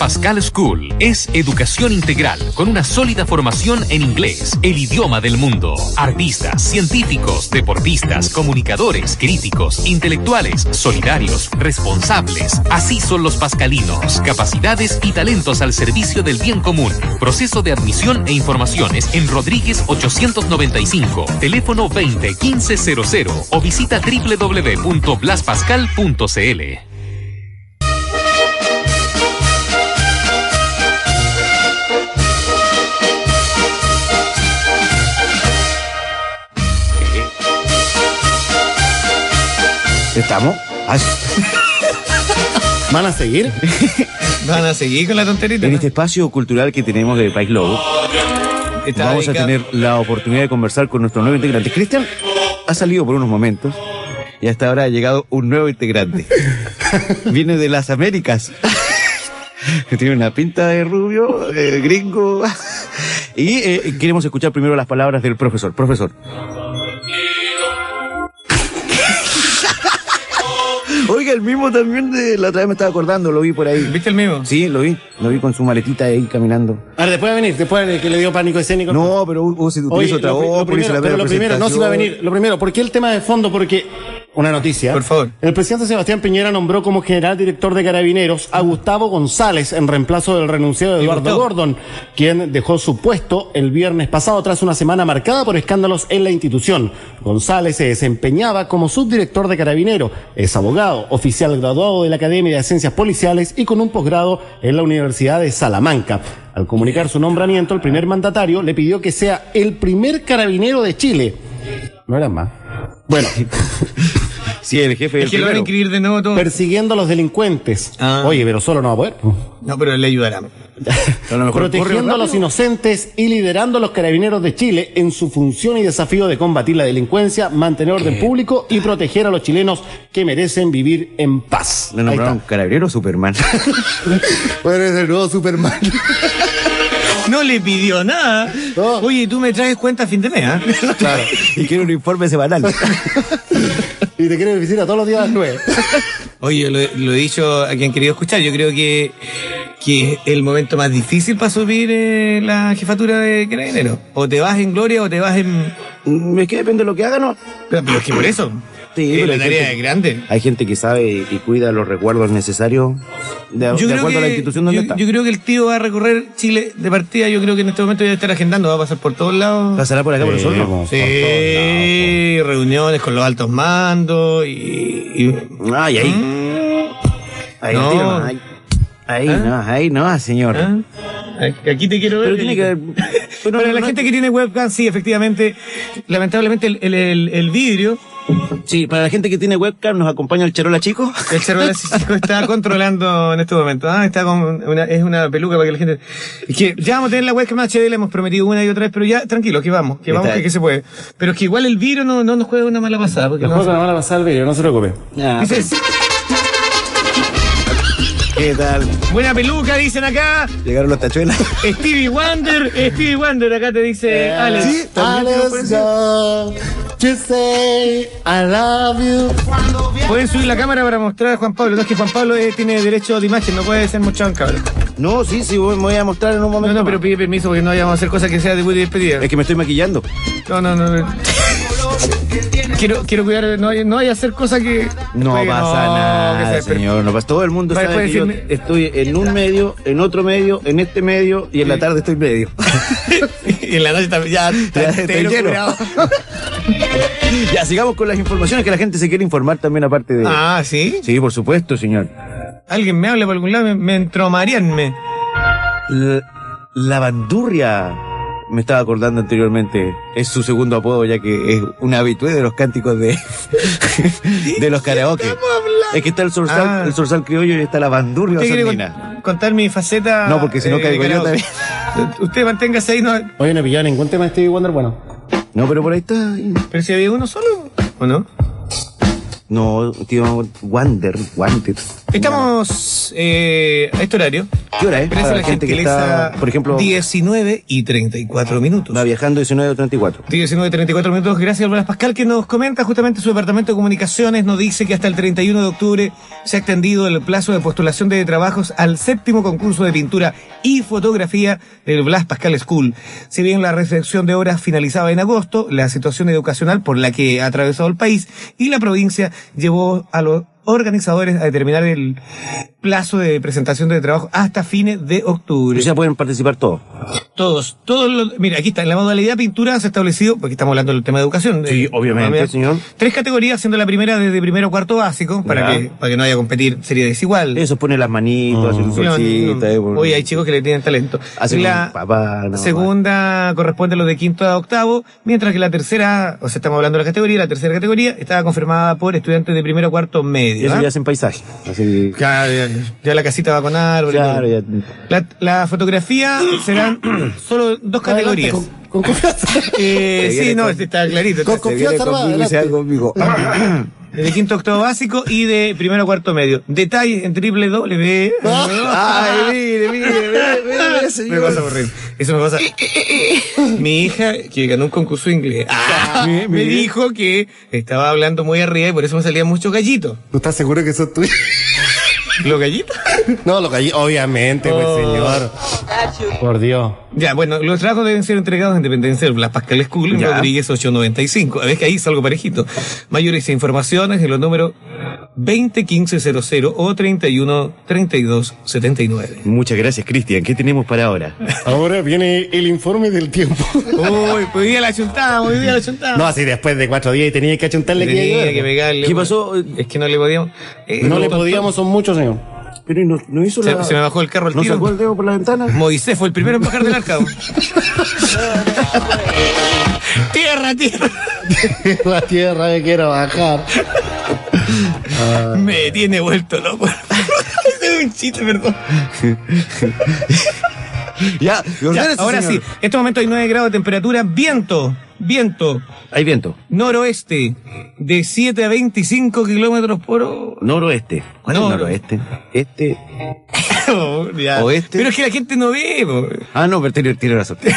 Pascal School es educación integral con una sólida formación en inglés, el idioma del mundo. Artistas, científicos, deportistas, comunicadores, críticos, intelectuales, solidarios, responsables. Así son los pascalinos. Capacidades y talentos al servicio del bien común. Proceso de admisión e informaciones en Rodríguez 895, teléfono 20 1500 o visita www.blaspascal.cl. ¿Estamos? ¿Van a seguir? Van a seguir con la tonterita. en ¿no? este espacio cultural que tenemos de País Lobo, vamos a tener la oportunidad de conversar con nuestro nuevo integrante. Cristian ha salido por unos momentos y hasta ahora ha llegado un nuevo integrante. <laughs> Viene de las Américas. Tiene una pinta de rubio, eh, gringo. Y eh, queremos escuchar primero las palabras del profesor. Profesor. Oiga, el mismo también de la otra vez me estaba acordando, lo vi por ahí. ¿Viste el mismo? Sí, lo vi. Lo vi con su maletita ahí caminando. A ver, después de venir, después de que le dio pánico escénico. No, pero vos se utiliza otra voz, lo por eso primero, la pero lo primero, no se va a venir. Lo primero, ¿por qué el tema de fondo? Porque, una noticia. Por favor. El presidente Sebastián Piñera nombró como general director de Carabineros a Gustavo González en reemplazo del renunciado Eduardo? Gordon, quien dejó su puesto el viernes pasado tras una semana marcada por escándalos en la institución. González se desempeñaba como subdirector de Carabinero, es abogado, oficial graduado de la Academia de Ciencias Policiales y con un posgrado en la Universidad de Salamanca. Al comunicar su nombramiento, el primer mandatario le pidió que sea el primer carabinero de Chile. No era más. Bueno, <laughs> Sí, el jefe del Es que lo van a inscribir de nuevo todo. persiguiendo a los delincuentes. Ah. Oye, pero solo no va a poder. No, pero le ayudará. <laughs> A lo mejor Protegiendo a los inocentes y liderando a los carabineros de Chile en su función y desafío de combatir la delincuencia, mantener orden público y proteger a los chilenos que merecen vivir en paz. Le nombraron carabinero o Superman. <laughs> Bueno, es el nuevo Superman. No le pidió nada. No. Oye, tú me traes cuenta a fin de mes, ¿ah? Claro. <laughs> y quiere un informe semanal. <laughs> Y te quiere visitar todos los días a las nueve. <laughs> Oye, lo, lo he dicho a quien querido escuchar. Yo creo que, que es el momento más difícil para subir eh, la jefatura de Carabineros. O te vas en gloria o te vas en. es que depende de lo que haga, ¿no? Pero, pero es que por eso. Sí, Eh, pero la hay tarea gente- es grande. Hay gente que sabe y, cuida los recuerdos necesarios de, de acuerdo a la institución donde yo, está. yo creo que el tío va a recorrer Chile de partida. Yo creo que en este momento debe estar agendando. Va a pasar por todos lados. ¿Pasará por acá por Sí, nosotros? vamos. Sí, reuniones con los altos mandos y. y- Ay, ahí. Ahí, No. no, ahí. Ahí, ¿Ah? no, ahí no, señor. ¿Ah? Aquí te quiero ver. Pero tiene que Pero <laughs> Para no- la no- gente que tiene webcam, sí, efectivamente. Lamentablemente el, el, el- el vidrio, Sí, para la gente que tiene webcam, nos acompaña el Charola Chico. <laughs> el celular chico está controlando en este momento. Ah, está con una, es una peluca para que la gente. Es que ya vamos a tener la webcam HD, le hemos prometido una y otra vez, pero ya, tranquilo, que vamos, que vamos, que, que se puede. Pero es que igual el vidrio no, no nos juega una mala pasada. Porque El no- juego no van a pasar el vídeo, no se preocupe. Ah, Dices, ¿Qué tal? buena peluca, dicen acá. Llegaron los tachuelas. Stevie Wonder, Stevie Wonder, acá te dice Alex. ¿Sí? ¿También te lo Alex, to say I love you. Pueden subir la cámara para mostrar a Juan Pablo. No es que Juan Pablo eh, tiene derecho de imagen, no puede ser mostrado en cámara. No, sí, sí, voy- me voy a mostrar en un No, momento. no, pero más. pide permiso porque no vayamos a hacer cosas que sea de y despedida. Es que me estoy maquillando. No, no, no. no. quiero, quiero cuidar, no hay, no hay hacer cosas que. No que- pasa no, nada, señor. No pasa. Todo el mundo Vale, sabe puede que yo decirme- estoy en un medio, en otro medio, en este medio y en la tarde estoy medio. <laughs> y en la noche también ya está <laughs> Ya lleno. <laughs> sigamos con las informaciones que la gente se quiere informar también aparte de... Ah, ¿sí? Sí, por supuesto, señor. Alguien me habla por algún lado, me, me entró Marianme. La, la bandurria, me estaba acordando anteriormente, es su segundo apodo ya que es un habitué de los cánticos de, <laughs> de los karaoke. Es que está el zorzal, Ah. el zorzal criollo y está la bandurria ¿Usted contar mi faceta? No, porque si no eh, caigo yo karaoke? <laughs> Usted manténgase ahí, no, Oye, no he pillado ningún tema de Stevie Wonder, bueno. No, pero por ahí está. pero si había uno solo, ¿o no? No, tío, Wander, Wander. Estamos eh, a este horario. ¿Qué hora es? Gracias a la gente que está, por ejemplo, 19 y 34 minutos. va viajando 19 o 34. 19 34 minutos. Gracias Blas Pascal que nos comenta justamente su departamento de comunicaciones. Nos dice que hasta el 31 de octubre se ha extendido el plazo de postulación de trabajos al séptimo concurso de pintura y fotografía del Blas Pascal School. Si bien la recepción de obras finalizaba en agosto, la situación educacional por la que ha atravesado el país y la provincia llevó a los organizadores a determinar el plazo de presentación de trabajo hasta fines de octubre. O sea, pueden participar todos. Todos, todos los, mira, aquí está, en la modalidad pintura se ha establecido, porque estamos hablando del tema de educación. Sí, eh, obviamente, señor. Tres categorías, siendo la primera desde primero a cuarto básico, para que, para que no haya competir, sería desigual. Eso pone las manitos, Sí, no, solcita. no. eh, por- Hoy hay chicos que le tienen talento. Hace la papá, no, segunda corresponde a los de quinto a octavo, mientras que la tercera, o sea, estamos hablando de la categoría, la tercera categoría estaba confirmada por estudiantes de primero a cuarto Y medio. eso ¿ah? ya hacen paisaje. Así, ya, ya la casita va con árbol. claro, ya. La, la fotografía serán <clears throat> solo dos categorías. Adelante, con, con confianza. Eh, sí, no, con- está clarito. con Confianza, conmigo. <clears throat> De quinto octavo básico y de primero cuarto medio. Detalles en triple W. Ay, <laughs> mire, mire, mire, mire, Me señor. pasa por reír. Eso me pasa. Mi hija, que ganó un concurso de inglés, ah, me dijo que estaba hablando muy arriba y por eso me salían muchos gallitos. ¿Tú estás seguro que eso es tuyo? ¿Los gallitos? No, lo que obviamente, pues Oh. señor. Por Dios. Ya, bueno, los trabajos deben ser entregados en Independencia de la Pascal School, en Ya. Rodríguez 895. A ver que ahí salgo parejito. Mayores informaciones en los números 201500 o 31 32 79. Muchas gracias, Cristian. ¿Qué tenemos para ahora? Ahora viene el informe del tiempo. Uy, pues hoy día la chuntamos, hoy día la chuntamos. No, así después de cuatro días tenía que achuntarle que Tenía que pegarle. ¿Qué pasó? Es que no le podíamos. eh, No le podíamos, son muchos, señor. Pero no, no hizo Se, la... se me bajó el carro al ¿No tiro. sacó el dedo por la ventana? Moisés fue el primero en bajar del arcado. <laughs> tierra, tierra. La tierra me quiero bajar. Me tiene vuelto loco. <laughs> es un chiste, perdón. <laughs> <laughs> Ya, ahora señor. sí, en este momento hay 9 grados de temperatura, viento, viento, Hay viento. noroeste, de 7 a 25 kilómetros por hora. Noroeste. ¿Cuál Noro. noroeste? Este. <laughs> Ya. Oeste. Pero es que la gente no ve, po. Ah, no, pero tiene, tiene razón. <laughs>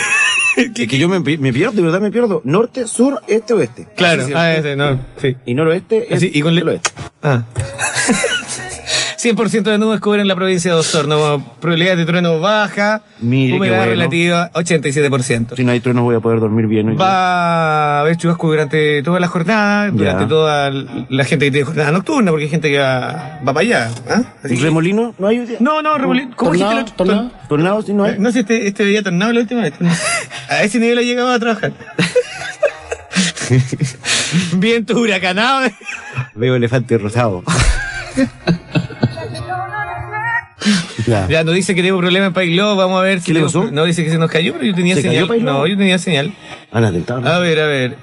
Es que yo me, me pierdo, de verdad me pierdo. Norte, sur, este, oeste. Claro, ah, ese, no, sí. Y noroeste es Así, y con el oeste. Ah. 100% de nubes cubren la provincia de Osorno. Probabilidad de trueno baja. Mire humedad bueno. relativa 87%. Si no hay truenos voy a poder dormir bien hoy. Va a haber chubasco durante toda la jornada, durante Ya. toda la gente que tiene jornada nocturna, porque hay gente que va, va para allá. ¿ah? Así que- ¿Remolino? ¿No hay hoy día? No, no, Remolino. ¿Cómo Tornado, dijiste? la- tornado. ¿Tornado? Sí, no hay. No sé, este, este veía tornado la última vez. A ese nivel ha llegado a trabajar. <laughs> Viento huracanado. Veo elefante rosado. <laughs> Ya. Ya nos dice que tengo problemas en Pailó, vamos a ver si ¿Qué le tengo- pasó? No dice que se nos cayó, pero yo tenía ¿Se cayó señal. Pailó? No, yo tenía señal. Han atentado. A ver, a ver.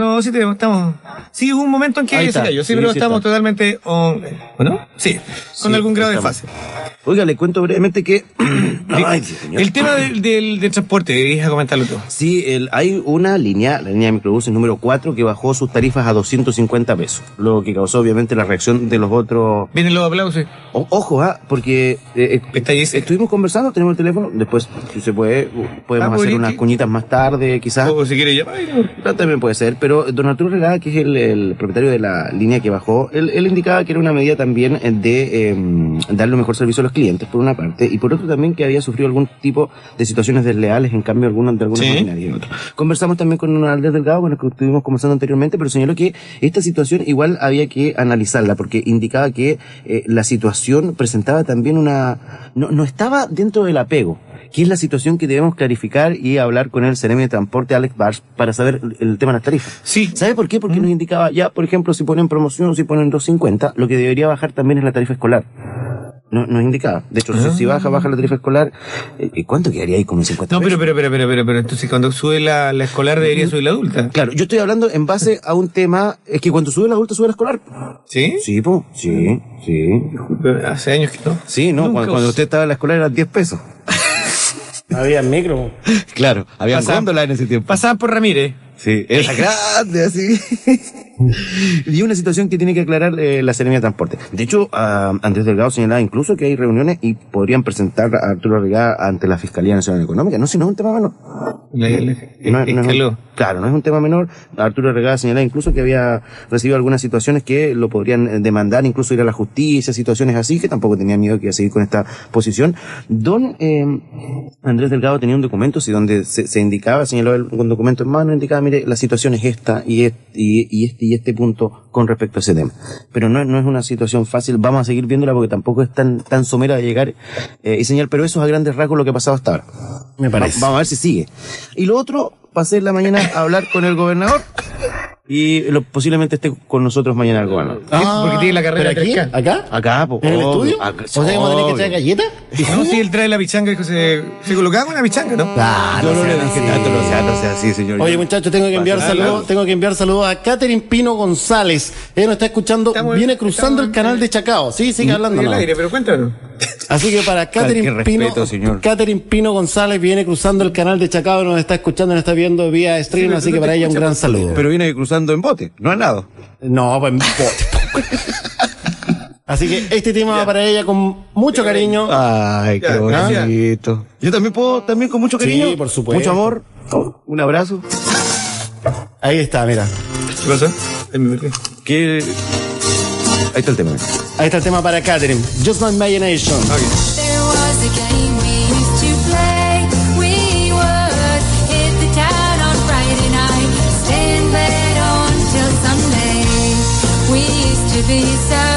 No, sí tenemos, estamos. Sí, hubo un momento en que se cayó, sí, Sí, pero sí estamos está. totalmente on. ¿O no? Sí, con Sí, algún grado de fase. Oiga, le cuento brevemente que. <clears throat> Ay, señor. El tema del, del, del transporte, deberías comentarlo tú. Sí, el- hay una línea, la línea de microbuses número 4, que bajó sus tarifas a 250 pesos, lo que causó obviamente la reacción de los otros. Vienen los aplausos. O- ojo, ¿ah? porque eh, eh, estuvimos conversando, tenemos el teléfono, después, si se puede, podemos Ah, hacer unas que- cuñitas más tarde, quizás. O si quieres llamar. No, También puede ser, pero don Arturo Regada, que es el, el propietario de la línea que bajó, él, él indicaba que era una medida también eh, de eh, darle un mejor servicio a los clientes, por una parte, y por otro también que había sufrido algún tipo de situaciones desleales en cambio algunas de algunas Sí. y otras. Conversamos también con un Aldez Delgado, con el que estuvimos conversando anteriormente, pero señaló que esta situación igual había que analizarla, porque indicaba que eh, la situación presentaba también una... No, no estaba dentro del apego, que es la situación que debemos clarificar y hablar con el Ceremi de Transporte, Alex Bars, para saber el, tema de las tarifas. Sí. ¿Sabe por qué? Porque nos indicaba, ya, por ejemplo, si ponen promoción, si ponen 250, lo que debería bajar también es la tarifa escolar. No, nos indicaba. De hecho, si- si baja, baja la tarifa escolar, eh, ¿y ¿cuánto quedaría ahí con 50 No, pero, pero, pero, pero, pero, pero, entonces cuando sube la, la escolar debería subir la adulta. Claro, yo estoy hablando en base a un tema, es que cuando sube la adulta, sube la escolar. ¿Sí? Sí, po, sí, sí. Pero Hace años que no. Sí, no, Nunca cuando, usted estaba en la escolar eran 10 pesos. Había micro. <laughs> Claro, había Pasaba- góndola en ese tiempo. Pasaban por Ramírez. Sí, era <laughs> grande, así. <laughs> y una situación que tiene que aclarar eh, la Seremia de Transporte. De hecho, ah, Andrés Delgado señalaba incluso que hay reuniones y podrían presentar a Arturo Regada ante la Fiscalía Nacional Económica. No, si no es un tema le- No, no escaló. Claro, no es un tema menor. Arturo Regada señalaba incluso que había recibido algunas situaciones que lo podrían eh, demandar, incluso ir a la justicia, situaciones así, que tampoco tenía miedo que iba a seguir con esta posición. Don eh, Andrés Delgado tenía un documento, sí, donde se, se indicaba, señaló un documento en mano, indicaba, mire, la situación es esta y, es- y, y este y este punto con respecto a ese tema. Pero no, es- no es una situación fácil, vamos a seguir viéndola porque tampoco es tan, tan somera de llegar eh, y señalar, pero eso es a grandes rasgos lo que ha pasado hasta ahora. Me parece. Va- vamos a ver si sigue. Y lo otro, pasé la mañana a hablar con el gobernador y lo, posiblemente esté con nosotros mañana el gobernador. Ah, porque tiene la carrera ¿pero aquí? 3K. ¿Acá? Acá, ¿En el estudio? acá- ¿O sea que vamos a tener que traer galleta? No, si él trae la pichanga, dijo, se, se colocaba con la pichanga, ¿no? Ah, no le sean dije así. tanto, no sea, no sea así, señor. Oye, muchachos, tengo que enviar saludos, claro. tengo que enviar saludos a Catherine Pino González. Ella nos está escuchando, Estamos- viene cruzando el canal de Chacao. Sí, sigue hablando. En el no. aire, pero cuéntanos. Así que para Catherine Pino. Catherine Pino González viene cruzando el canal de Chacao, nos está escuchando, nos está viendo vía stream, así que no para ella un gran saludo. Pero viene cruzando en bote, no ha nado. No, pues Así que este tema va para ella con mucho cariño. Ay, qué bonito. Yo también puedo, también con mucho Sí, cariño. por supuesto. Mucho amor. Un abrazo. Ahí está, mira. ¿Qué pasa? En. Ahí está el tema. Ahí está el tema para Catherine. Just My Imagination. There Baby,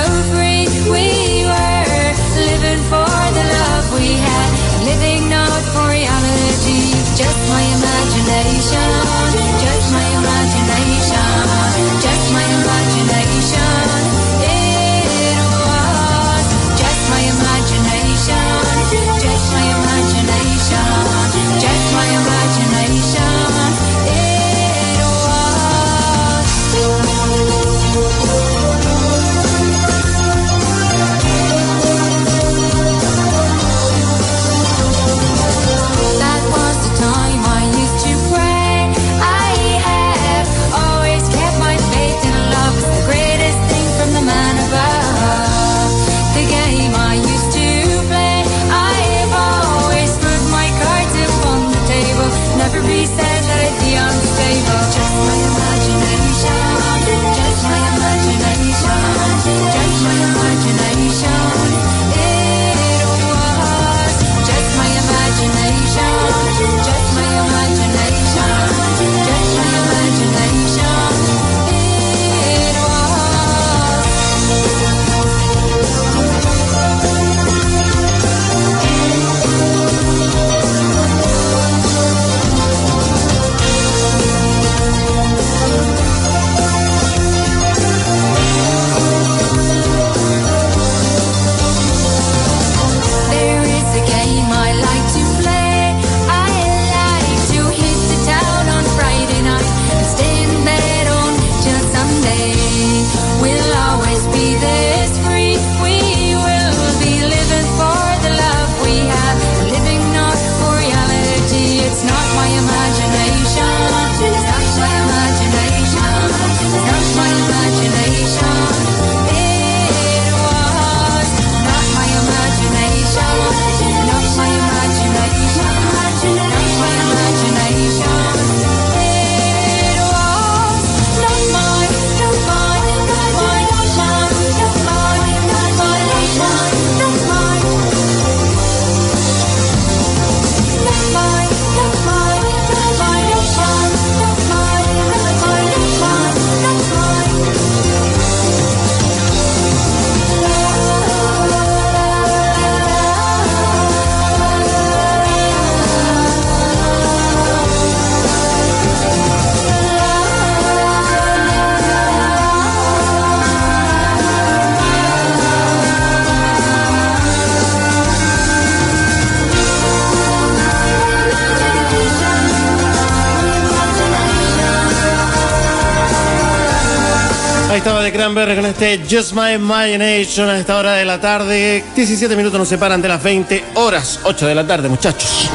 Ahí estaba de Cranberry con este Just My Imagination a esta hora de la tarde. 17 minutos nos separan de las 20 horas. 8 de la tarde, muchachos.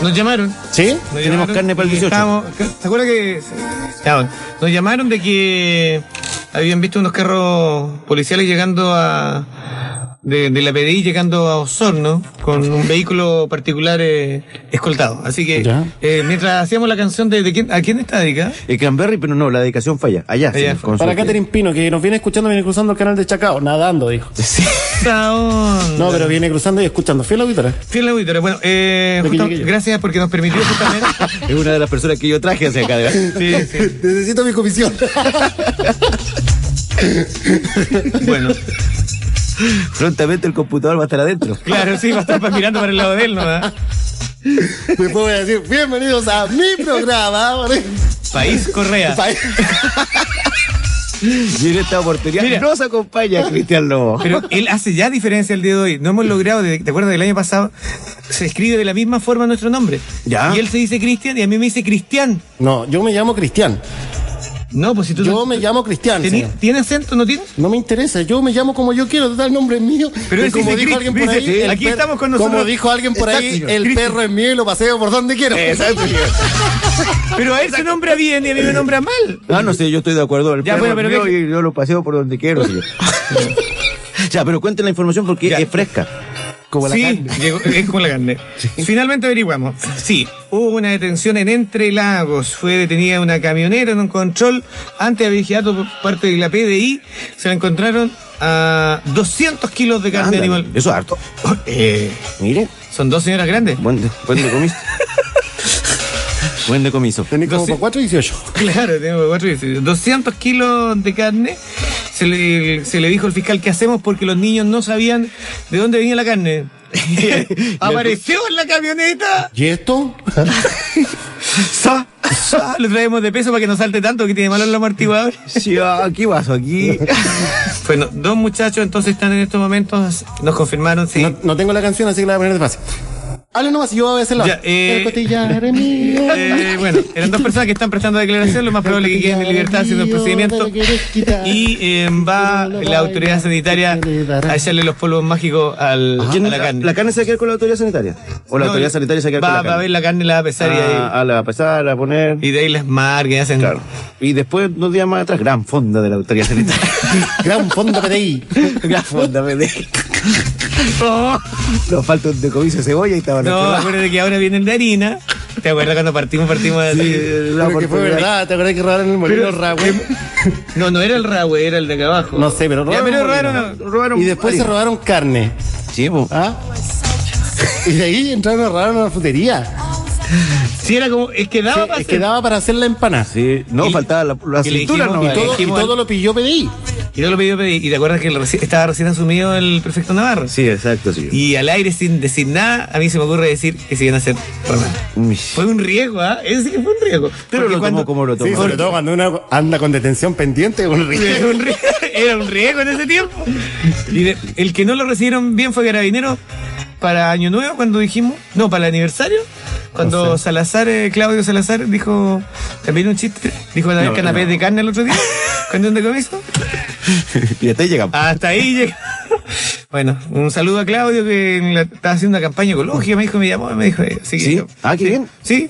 Nos llamaron. ¿Sí? Nos Tenemos llamaron carne para el y 18. estábamos- ¿Te acuerdas que.? Nos llamaron de que habían visto unos carros policiales llegando a de, de la PDI llegando a Osorno con un vehículo particular eh, escoltado. Así que eh, mientras hacíamos la canción de, de quién, ¿a quién está dedicada? El Cranberry, pero no, la dedicación falla. Allá, Allá. sí, Para Catherine Pino, que nos viene escuchando, viene cruzando el canal de Chacao, nadando, dijo. <laughs> Onda. No, pero viene cruzando y escuchando. Fiel auditora. Fiel auditora. Bueno, eh, justo- gracias porque nos permitió justamente. <laughs> Es una de las personas que yo traje hacia acá. Sí, sí. <laughs> Necesito mi comisión. Bueno, <laughs> Prontamente el computador va a estar adentro. claro, sí, va a estar mirando para el lado de él, ¿no? ¿verdad? Después voy a decir, bienvenidos a mi programa. País Correa. Pa- <laughs> Y en esta oportunidad Mira. nos acompaña Cristian Lobo. Pero él hace ya diferencia el día de hoy. No hemos logrado, de- ¿te acuerdas del año pasado? Se escribe de la misma forma nuestro nombre. Ya. Y él se dice Cristian y a mí me dice Cristian. No, yo me llamo Cristian. No, pues si tú Yo me llamo Cristian. ¿Tení- señor. ¿Tiene acento? ¿No tiene? No me interesa, yo me llamo como yo quiero, total el nombre es mío. Pero Y como dijo alguien por dice, ahí, sí, aquí estamos con nosotros. Como dijo alguien por ahí, Exacto, el Cristian. perro es mío y lo paseo por donde quiero. Pero a él se nombra bien y a mí me nombra mal. Ah, no sé, yo estoy de acuerdo. El Ya, perro bueno, pero es mío que- y yo lo paseo por donde quiero. señor. <laughs> ya, pero cuenten la información porque Ya. es fresca. Como la sí, carne. <laughs> llegó- es como la carne. Finalmente averiguamos. Sí, hubo una detención en Entre Lagos. Fue detenida una camionera en un control ante vigilato por parte de la PDI. Se la encontraron a 200 kilos de carne Ándale, animal. Eso es harto. Eh, Mire, son dos señoras grandes. buen, de- buen decomiso. <laughs> buen decomiso. Tenés como No sé. para 4 y 18. Claro, tenemos cuatro y seis. 200 kilos de carne. Se le, se le dijo al fiscal que hacemos porque los niños no sabían de dónde venía la carne. <laughs> Apareció en la camioneta. ¿Y esto? <laughs> Sa, sa, Lo traemos de peso para que no salte tanto que tiene malo el amortiguador. <laughs> Sí, ah, aquí vas, aquí. Bueno, dos muchachos entonces están en estos momentos. Nos confirmaron, sí. No, no tengo la canción, así que la voy a poner despacio. Hable nomás y yo voy a hacer la. Ya, eh, El cotillar es <laughs> mío. Eh, bueno, eran dos personas que están prestando declaración, lo más probable es que queden en libertad haciendo el procedimiento. Y eh, va la autoridad sanitaria a echarle los polvos mágicos al, a ¿Quién- la carne. ¿La carne se va a quedar con la autoridad sanitaria? ¿O la No, autoridad sanitaria se va a quedar va, con la va a carne? ver la carne, la va a pesar y, Ah, ahí, ah, la va a pesar, a poner. y de ahí las marcas y hacen. Claro. Y después, dos días más atrás, gran fonda de la autoridad sanitaria. <laughs> Gran fondo PDI. gran fonda, me de. Nos falta un decomiso de cebolla y estaba No, acuérdate que ahora vienen de harina. ¿Te acuerdas cuando partimos, partimos así? Pero que fue verdad, ¿te acuerdas que robaron el molino Rahue? No, no era el Rahue, era el de acá abajo. No sé, pero Ya, robaron. pero un molino. robaron, robaron Y después se harina. robaron carne. Sí, po. ¿Ah? <laughs> Y de ahí entraron a robar una frutería. Sí, era como. Es que daba Sí, para es que daba para hacer la empanada. Sí, no, Y- faltaba la, la y cintura, dijimos- no. y Todo, y todo lo pilló PDI. Y no lo pidió pedir. ¿Y te acuerdas que reci- estaba recién asumido el prefecto Navarro? Sí, exacto, sí. Y al aire, sin decir nada, a mí se me ocurre decir que se iban a hacer. Fue un riesgo, ¿ah? Ese sí que fue un riesgo. Pero Porque lo cuando- tomó como lo tomó. Sí, sobre todo cuando uno anda con detención pendiente. Un Era un riesgo, era un riesgo en ese tiempo. Y de- el que no lo recibieron bien fue Carabinero para Año Nuevo, cuando dijimos, no, para el aniversario, cuando Salazar, eh, Claudio Salazar, dijo, también un chiste, dijo que No, canapés no. de carne el otro día, <laughs> cuando un decomiso. <laughs> Y hasta ahí llegamos. Hasta ahí llega. Bueno, un saludo a Claudio que estaba haciendo una campaña ecológica, me dijo, me llamó, me dijo, eh, que- ¿Sí? Ah, qué sí, bien. Sí,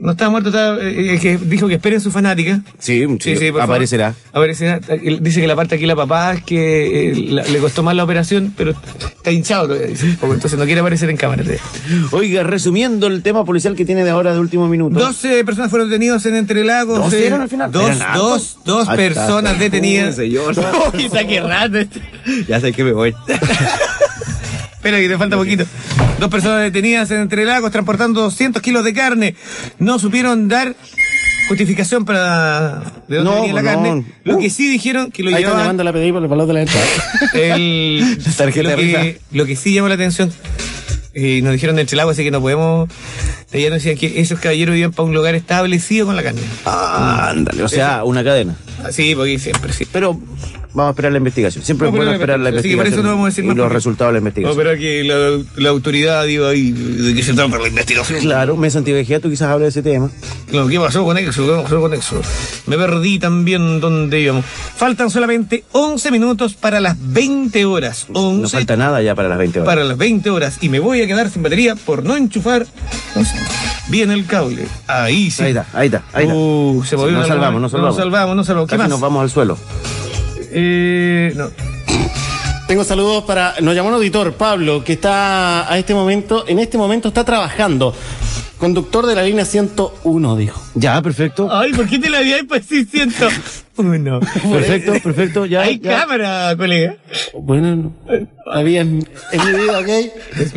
no estaba muerto, estaba, eh, eh, que dijo que esperen su fanática. Sí, sí, favor. aparecerá. Aparecerá. Dice que la parte aquí la papá es que eh, la- le costó más la operación, pero está hinchado entonces no quiere aparecer en cámara. Oiga, resumiendo el tema policial que tiene de ahora de último minuto. 12 personas fueron detenidas en Entre Lagos. ¿Dos eran al final? Dos, dos, personas detenidas. Uy, señor. <laughs> Uy, saqué rato este. Ya sé que me voy. <laughs> Espera que te falta poquito. Dos personas detenidas en Entre Lagos transportando 200 kilos de carne. No supieron dar justificación para de dónde No, venía la no. carne. Lo Uh. que sí dijeron que lo Ahí están llevaban llamando a la PDI por el valor de la entrada. <laughs> el <laughs> Tarjeta lo, de que, risa. lo que sí llamó la atención y nos dijeron de Entre Lagos, así que no podemos. Ellos nos decían que esos caballeros iban para un lugar establecido con la carne. Ah, ándale, o sea, una cadena. Sí, porque siempre sí. Pero vamos a esperar la investigación. Siempre es Vamos a bueno esperar esperar la investigación. Así que por eso no vamos a decir y los resultados de la No, investigación. pero aquí la, la autoridad iba ahí de qué se trata la investigación. Claro, Mesa Antivejía, tú quizás hable de ese tema. Claro, ¿qué pasó con Exo? ¿Qué pasó con Exo? Me perdí también donde íbamos. Faltan solamente 11 minutos para las 20 horas. 11 No falta nada ya para las 20 horas. para las 20 horas. Y me voy a quedar sin batería por no enchufar. no sé. Bien el cable. Ahí sí. Ahí está, ahí está, ahí está. Uh, se movió. Nos salvamos, nos salvamos. Nos salvamos, nos salvamos. ¿Qué Casi más? nos vamos al suelo. Eh, no. Tengo saludos para. Nos llamó un auditor, Pablo, que está a este momento, en este momento está trabajando. Conductor de la línea 101, dijo. Ya, perfecto. Ay, ¿por qué te la di ahí para decir ciento? Uno. Perfecto, <laughs> perfecto, ya. Hay ya. cámara, colega. Bueno, no. había en, en mi vida, ¿ok?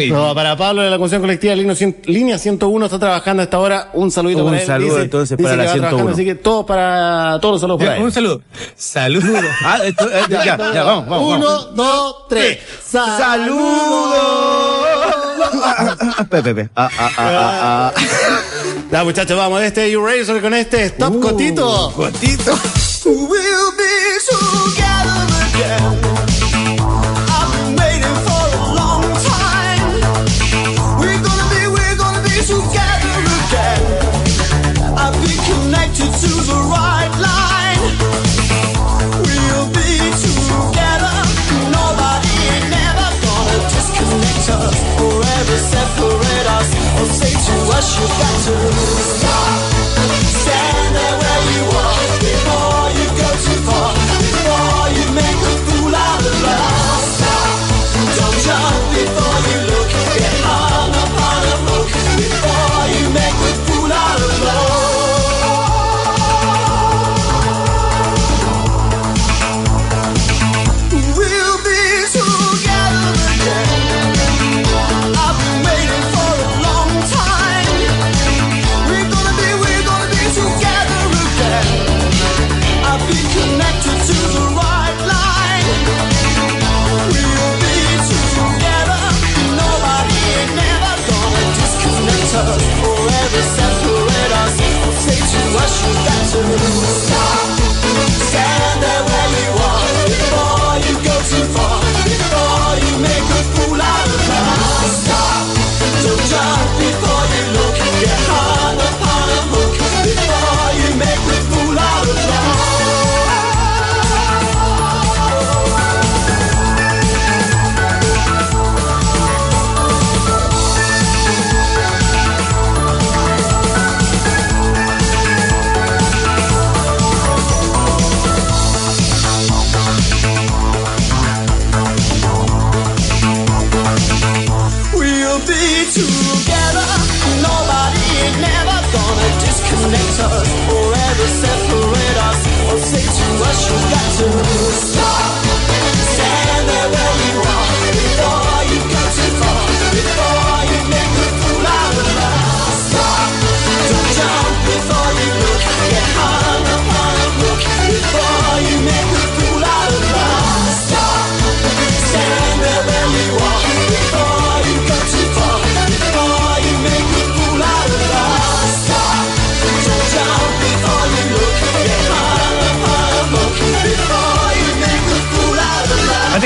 No, para Pablo de la Constitución Colectiva, línea, línea 101 está trabajando a esta hora. Un saludito Un para él. saludo, Dice- entonces, dice para la va trabajando, 101. Así que todos para todos los saludos para él. un saludo. Saludos. Ah, esto, eh, ya, ya, ya, vamos, vamos. Uno, vamos. dos, tres. ¡Saludos! Pepe. Ah, ah, ah, ah, ah. Ya, muchachos, vamos. Este Eraser con este Stop Cotito. Cotito. We'll be together again. Say to us, you got to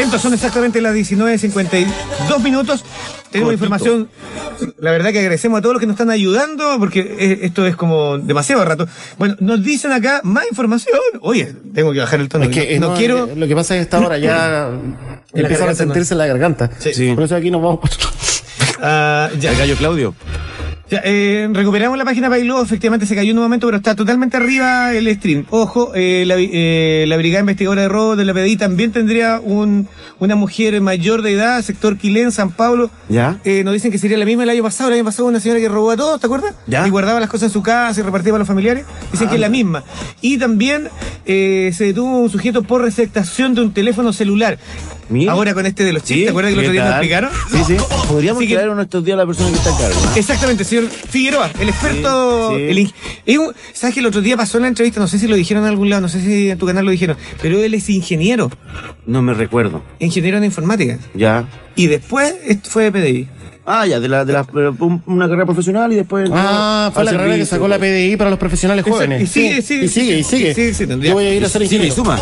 Atentos, son exactamente las 19.52 minutos. Tenemos información. La verdad que agradecemos a todos los que nos están ayudando, porque eh, esto es como demasiado rato. Bueno, nos dicen acá más información. Oye, tengo que bajar el tono. Es que no, no, quiero. Lo que pasa es que esta hora ya <clears throat> empieza a resentirse en la garganta. Sí. Por eso aquí nos vamos. Ah, ya, El gallo Claudio. Ya, eh, recuperamos la página Bailó, efectivamente se cayó en un momento, pero está totalmente arriba el stream. Ojo, eh, la, eh, la Brigada Investigadora de Robo de la PDI también tendría un, una mujer mayor de edad, sector Quilén, San Pablo. ¿Ya? Eh, nos dicen que sería la misma el año pasado. El año pasado una señora que robó a todos, ¿te acuerdas? ¿Ya? Y guardaba las cosas en su casa y repartía para los familiares. Dicen que es la misma. Y también se detuvo un sujeto por receptación de un teléfono celular. Mira. Ahora con este de los chistes, ¿te acuerdas que el otro ¿qué día nos explicaron? Sí, sí. Podríamos traer uno de estos días a la persona que está a cargo. ¿no? Exactamente, señor Figueroa, el experto. Sí, sí. el ing- es un- ¿Sabes que el otro día pasó en la entrevista? No sé si lo dijeron en algún lado, no sé si en tu canal lo dijeron, pero él es ingeniero, No me recuerdo. ingeniero en informática. Ya. Y después fue de PDI. Ah, ya, de la, de la, un- una carrera profesional y después. Ah, fue la carrera que sacó la PDI para los profesionales Exacto. jóvenes. Y sigue, Sí. sigue, y sigue, y sigue. sigue, sigue, sigue. Yo voy a ir a ser y ingeniero. suma.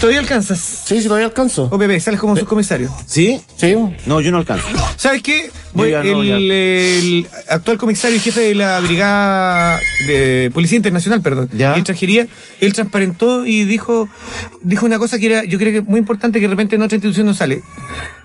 ¿Todavía alcanzas? Sí, sí, todavía alcanzo. OPP, sales como subcomisario. ¿Sí? Sí. No, yo no alcanzo. ¿Sabes qué? Voy- ya no, el, actual comisario y jefe de la brigada de Policía Internacional, perdón, Ya. y extranjería, él transparentó y dijo, dijo una cosa que era, yo creo que es muy importante que de repente en otra institución no sale.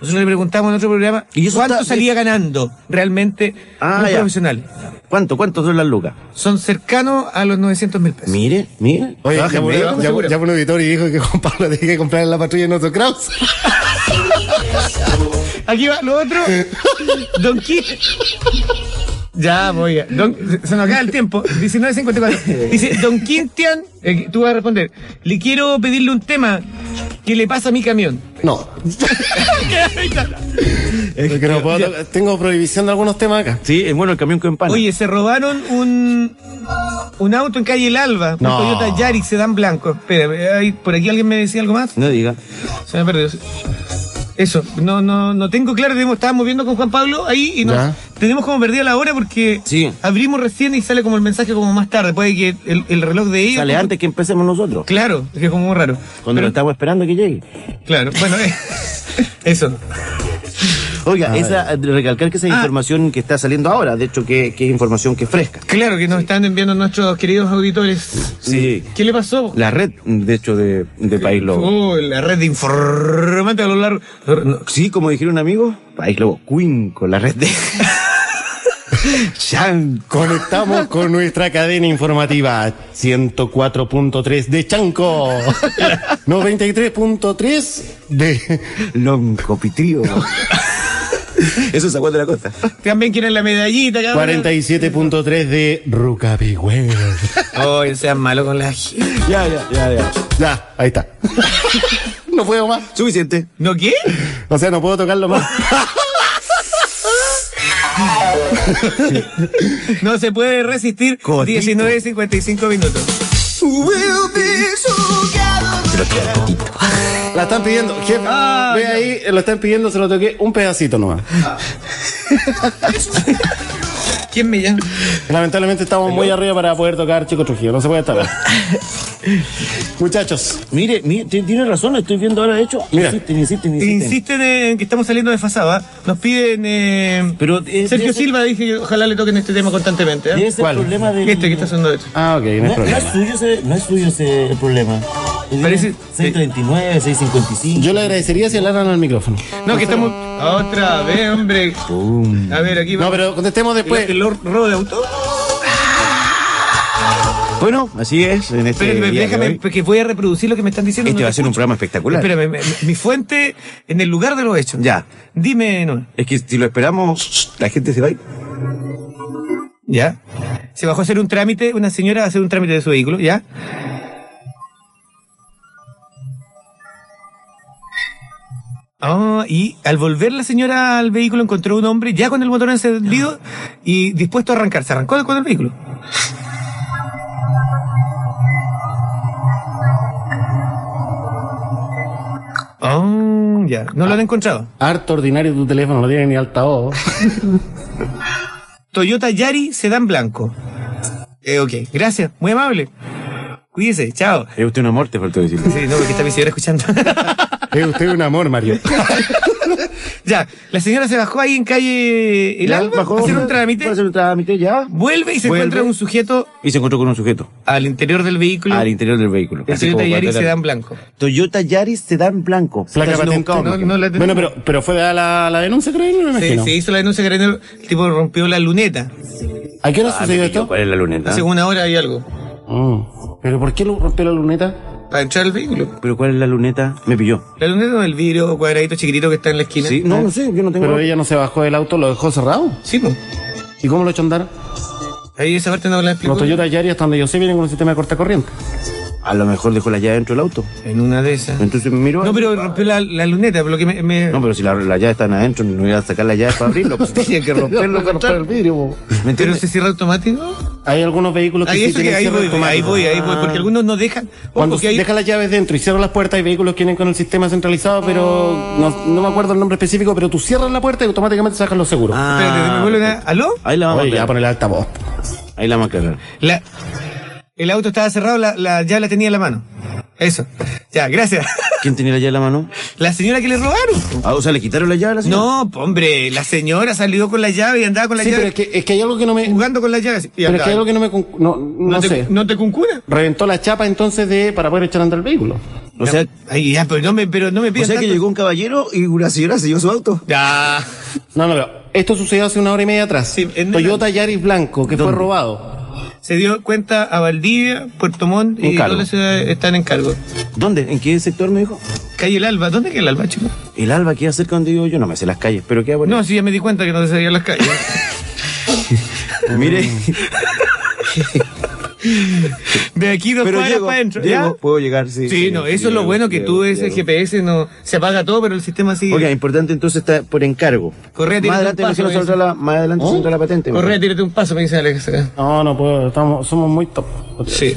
Nosotros le preguntamos en otro programa Y cuánto está- salía ganando realmente Ah, un ya. profesional. ¿Cuánto? ¿Cuánto son las lucas? Son cercanos a los 900 mil pesos. Mire, mire. Oye, ya ya, ya por un editor y dijo que Juan Pablo tiene que comprar en la patrulla en otro Kraus. Aquí va lo otro. <laughs> Don Kit. Ya voy a. Don, se nos acaba el tiempo. 19.54. Dice, Don Quintian, eh, tú vas a responder. Le quiero pedirle un tema que le pasa a mi camión. No. <laughs> Porque no puedo tocar- tengo prohibición de algunos temas acá. Sí, es bueno el camión que empana. Oye, se robaron un. Un auto en calle El Alba, un No. Toyota Yaris sedán blanco. Espera, por aquí alguien me decía algo más. No diga. Se me perdió. Eso, no, no, no tengo claro, estábamos viendo con Juan Pablo ahí y Ya. Tenemos como perdida la hora porque Sí. abrimos recién y sale como el mensaje como más tarde, puede que el, el reloj de ellos... Sale antes que empecemos nosotros. Claro, es que es como muy raro. Cuando Pero- lo estamos esperando que llegue. Claro, bueno, eh, <laughs> eso. Oiga, esa, de recalcar que esa Ah. información que está saliendo ahora, de hecho, que, que es información que es fresca. Claro que nos están enviando nuestros queridos auditores. Sí. ¿Qué le pasó? La red, de hecho, de, de País Lobo. Oh, la red de informantes a lo largo... Sí, como dijeron un amigo, País Lobo, Cuinco, la red de... <laughs> Chan. Conectamos con nuestra cadena informativa 104.3 de Chanco, 93.3 de Loncopitrío. Eso sacó de la costa. También quieren la medallita, cabrón. 47.3 de Rucabigüe. Oh, sean malo con la gente. Ya, ya, ya, ya. Ya, ahí está. No puedo más. Suficiente. ¿No qué? O sea, no puedo tocarlo más. No se puede resistir Cotito. 19.55 minutos. We'll be together. La están pidiendo. Jefe, Ah, ve ya. ahí, lo están pidiendo, se lo toqué un pedacito nomás. <laughs> ¿Quién me llama? Lamentablemente estamos muy arriba para poder tocar Chico Trujillo. No se puede estar. <laughs> Muchachos, Mire, mire, ti- tiene razón, estoy viendo ahora, de hecho. Mira. Insisten, insisten, insisten. Insisten en que estamos saliendo. ¿ah? Nos piden. eh, Pero eh, Sergio Silva dije que ojalá le toquen este tema constantemente. ¿ah? Debe ser ¿Cuál? el problema de. Este que está haciendo esto. Ah, ok, no No, no problema. es suyo ese, no es suyo ese el problema. Parece- 639, 655. Yo le agradecería si hablaran al micrófono. No, que estamos. Otra vez, hombre. A ver, aquí va. No, pero contestemos después. ¿El, el robo de auto? Bueno, así es. En este de déjame, porque voy a reproducir lo que me están diciendo. Este no va a ser un programa espectacular. Espérame, me- me- mi fuente en el lugar de los hechos. Ya. Dime, no. Es que si lo esperamos, la gente se va a ir. ¿Ya? Se bajó a hacer un trámite, una señora a hacer un trámite de su vehículo, ¿ya? Ah, y al volver la señora al vehículo encontró un hombre ya con el motor encendido y dispuesto a arrancar. Se arrancó con el vehículo. Ah, ya. No lo han encontrado. Harto ordinario tu teléfono, no tiene ni altavoz. <laughs> Toyota Yari Sedán Blanco. Eh, ok, gracias, muy amable. Cuídese, chao. Es usted un amor, te faltó decirlo. Sí, no, porque está mi señora escuchando. <laughs> Es usted un amor, Mario. <laughs> ya, la señora se bajó ahí en calle El Ya, Alba bajó, a hacer un trámite, hacer un trámite, ya. vuelve y se Vuelve. encuentra un sujeto Y se encontró con un sujeto. al interior del vehículo. Al interior del vehículo. el Toyota Yaris para Sedán Blanco. Toyota Yaris Sedán Blanco. Placa Bueno, pero, pero fue dada la, la denuncia, creo, no me Se, imagino. se hizo la denuncia que el tipo rompió la luneta. ¿A qué hora Ah, sucedió esto? ¿Cuál es la luneta? Hace una hora y algo. Mm. ¿Pero por qué lo rompió la luneta? Para entrar al vehículo. ¿Pero cuál es la luneta? Me pilló. La luneta no el vidrio cuadradito chiquitito que está en la esquina. Sí, no, no sé, yo no tengo. Pero ella no se bajó del auto, lo dejó cerrado. Sí, pues. ¿Y cómo lo echó a andar? Ahí esa parte no la explico. Los Toyota Yaris, hasta donde yo sé, vienen con un sistema de corta corriente. A lo mejor dejó la llave dentro del auto. En una de esas. Entonces me miró. No, pero rompió la, la luneta, por lo que me... me- No, pero si la, la llave están adentro, no iba a sacar la llave para abrirlo. <laughs> Pues tenía que romperlo para entrar. vidrio. ¿Me ¿Pero se cierra automático? Hay algunos vehículos que Ahí, sí eso que ahí voy, ahí voy, ahí voy, porque algunos no dejan. Cuando que hay- deja las llaves dentro y cierra las puertas, hay vehículos que vienen con el sistema centralizado, pero no, no me acuerdo el nombre específico, pero tú cierras la puerta y automáticamente se bajan los seguros. Espérate, ¿me vuelven a- ¿Aló? Ahí la vamos Oye, a aclarar. poner el altavoz. Ahí la vamos a aclarar. La, el auto estaba cerrado, la, la llave la tenía en la mano. Eso. Ya, gracias. <laughs> ¿Quién tenía la llave en la mano? La señora que le robaron. Ah, o sea, le quitaron la llave a la señora. No, po, hombre, la señora salió con la llave y andaba con la Sí, pero llave. es que, es que hay algo que no me. Jugando con la llave. y Pero es que hay algo que no me. No, no, ¿No, te, sé. ¿No te concura? Reventó la chapa entonces de para poder echar a andar el vehículo. O sea, Ay, ya, pero no me, pero no me o sea que llegó un caballero y una señora se llevó su auto. Ya. No, no, no. Esto sucedió hace una hora y media atrás. Sí, en- Toyota Yaris blanco que fue robado. Se dio cuenta a Valdivia, Puerto Montt y todas las ciudades están en cargo. ¿Dónde? ¿En qué sector me dijo? Calle El Alba. ¿Dónde queda el Alba, chico? El Alba queda cerca donde vivo yo, no me sé las calles, pero queda por ahí. No, sí, ya me di cuenta que no te salían las calles. <laughs> Mire, <laughs> De aquí dos pero cuadras llego, para adentro. llego, ¿ya? puedo llegar, sí. Sí, no, eso es lo bueno que tú ese GPS no se apaga todo, pero el sistema sigue. Oiga, importante entonces está por encargo. Correa, más tírate adelante, un me paso, saldrá la, más adelante ¿Oh? saldrá la patente. Correa, mejor. tírate un paso, me dice Alex. acá. No, no puedo. Estamos, somos muy top. Sí.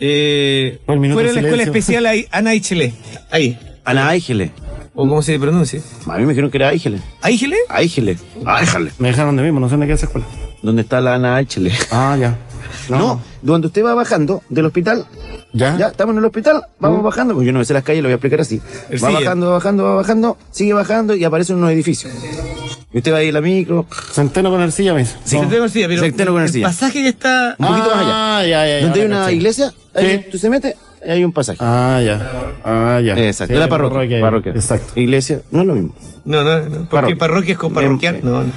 Eh, fuera de de la escuela especial ahí, Ana Aichele. Ahí. Ana Ángele. O cómo se pronuncia. A mí me dijeron que era Ángele. ¿Aichele? Ángele. Ángele. Me dejaron de mismo, no sé dónde queda esa escuela. ¿Dónde está la Ana Ángele? Ah, ya. <laughs> No. donde usted va bajando del hospital. ¿Ya? Ya, estamos en el hospital, vamos ¿Mm? bajando, porque yo no me sé las calles, lo voy a explicar así. El Va silla. bajando, va bajando, va bajando, sigue bajando y aparecen unos edificios. Y usted va ahí en la micro, Centeno con Arcilla, dice. Sí, No. que tengo Arcilla, pero Centeno con el Arcilla. pasaje que está... un poquito más allá. Ah, ya, ya, ya. donde hay una iglesia, ahí Sí. tú se mete, ahí hay un pasaje. Ah, ya. Ah, ya. Exacto, Sí, la parroquia. parroquia. Exacto. Iglesia, no es lo mismo. No, no, no. Porque Parroquia. parroquia es con parroquial. Em, No, no.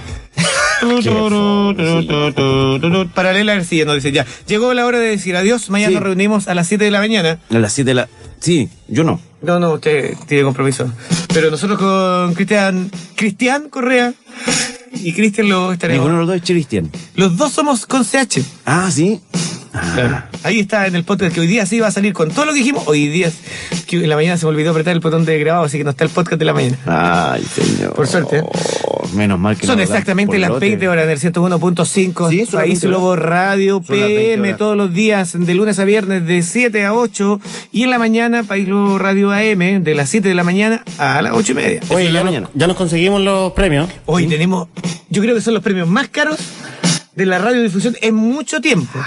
Paralela a Arcilla, nos dice ya. Llegó la hora de decir adiós. Mañana Sí. nos reunimos a las 7 de la mañana. A las 7 de la... Sí, yo no. No, no, usted tiene compromiso. Pero nosotros con Cristian, Cristian Correa y Cristian lo estaremos. Ninguno de los dos es cristiano. Los dos somos con CH. Ah, sí. Ahí está en el podcast que hoy día sí va a salir con todo lo que dijimos. Hoy día, que en la mañana se me olvidó apretar el botón de grabado, así que no está el podcast de la mañana. Ay, señor. Por suerte, ¿eh? Menos mal que Son no exactamente las por 20 lote. horas del 101.5 Sí, País 20 horas. Lobo Radio Son las 20 PM todos los días de lunes a viernes de 7 a 8 y en la mañana País Lobo Radio AM de las 7 de la mañana a las 8 y media. Oye, la ya, mañana. nos, ya nos conseguimos los premios. Hoy tenemos, yo creo que son los premios más caros de la radiodifusión en mucho tiempo.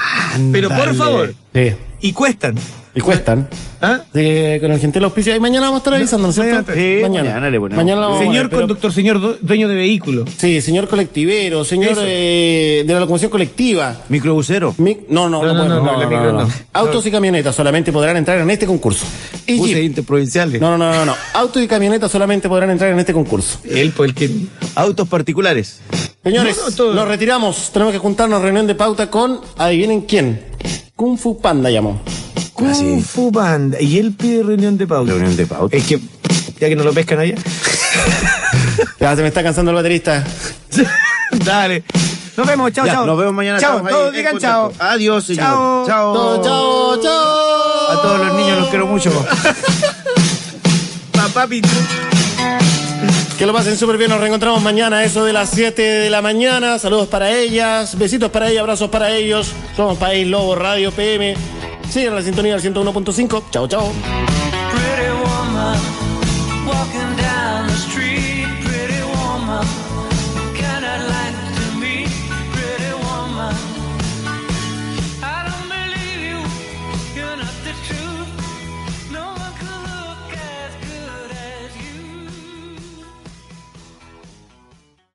Pero por favor, Sí. y cuestan. Y cuestan. ¿Ah? De- con el gentil auspicio. Y mañana vamos a estar avisando, ¿no es cierto? Sí, mañana le ponemos. Mañana a Señor pero- conductor, señor du- dueño de vehículo. Sí, señor colectivero, señor eh, de la locomoción colectiva. Microbusero. Mi- no, no, No, no, no. Autos y camionetas solamente podrán entrar en este concurso. Y Buses Jeep. interprovinciales. No, no, no, no, no. Autos y camionetas solamente podrán entrar en este concurso. Él, pues el que. Autos particulares. Señores, No, no, todo. nos retiramos. Tenemos que juntarnos reunión de pauta con, adivinen quién. Kung Fu Panda llamó. Kung sí. Fu Banda. Y él pide reunión de pauta. Reunión de pauta. Es que, ya que no lo pescan allá. <laughs> Ya se me está cansando el baterista. <laughs> Dale. Nos vemos, chao, Ya, chao. Nos vemos mañana. Chao, ahí todos digan chao. Adiós, señor. Chao. Chao, chao, chao. A todos los niños los quiero mucho. <laughs> Papi. Que lo pasen súper bien. Nos reencontramos mañana eso de las 7 de la mañana. Saludos para ellas. Besitos para ellas, abrazos para ellos. Somos País Lobo Radio PM. Sigan la sintonía del 101.5. Chao, chao.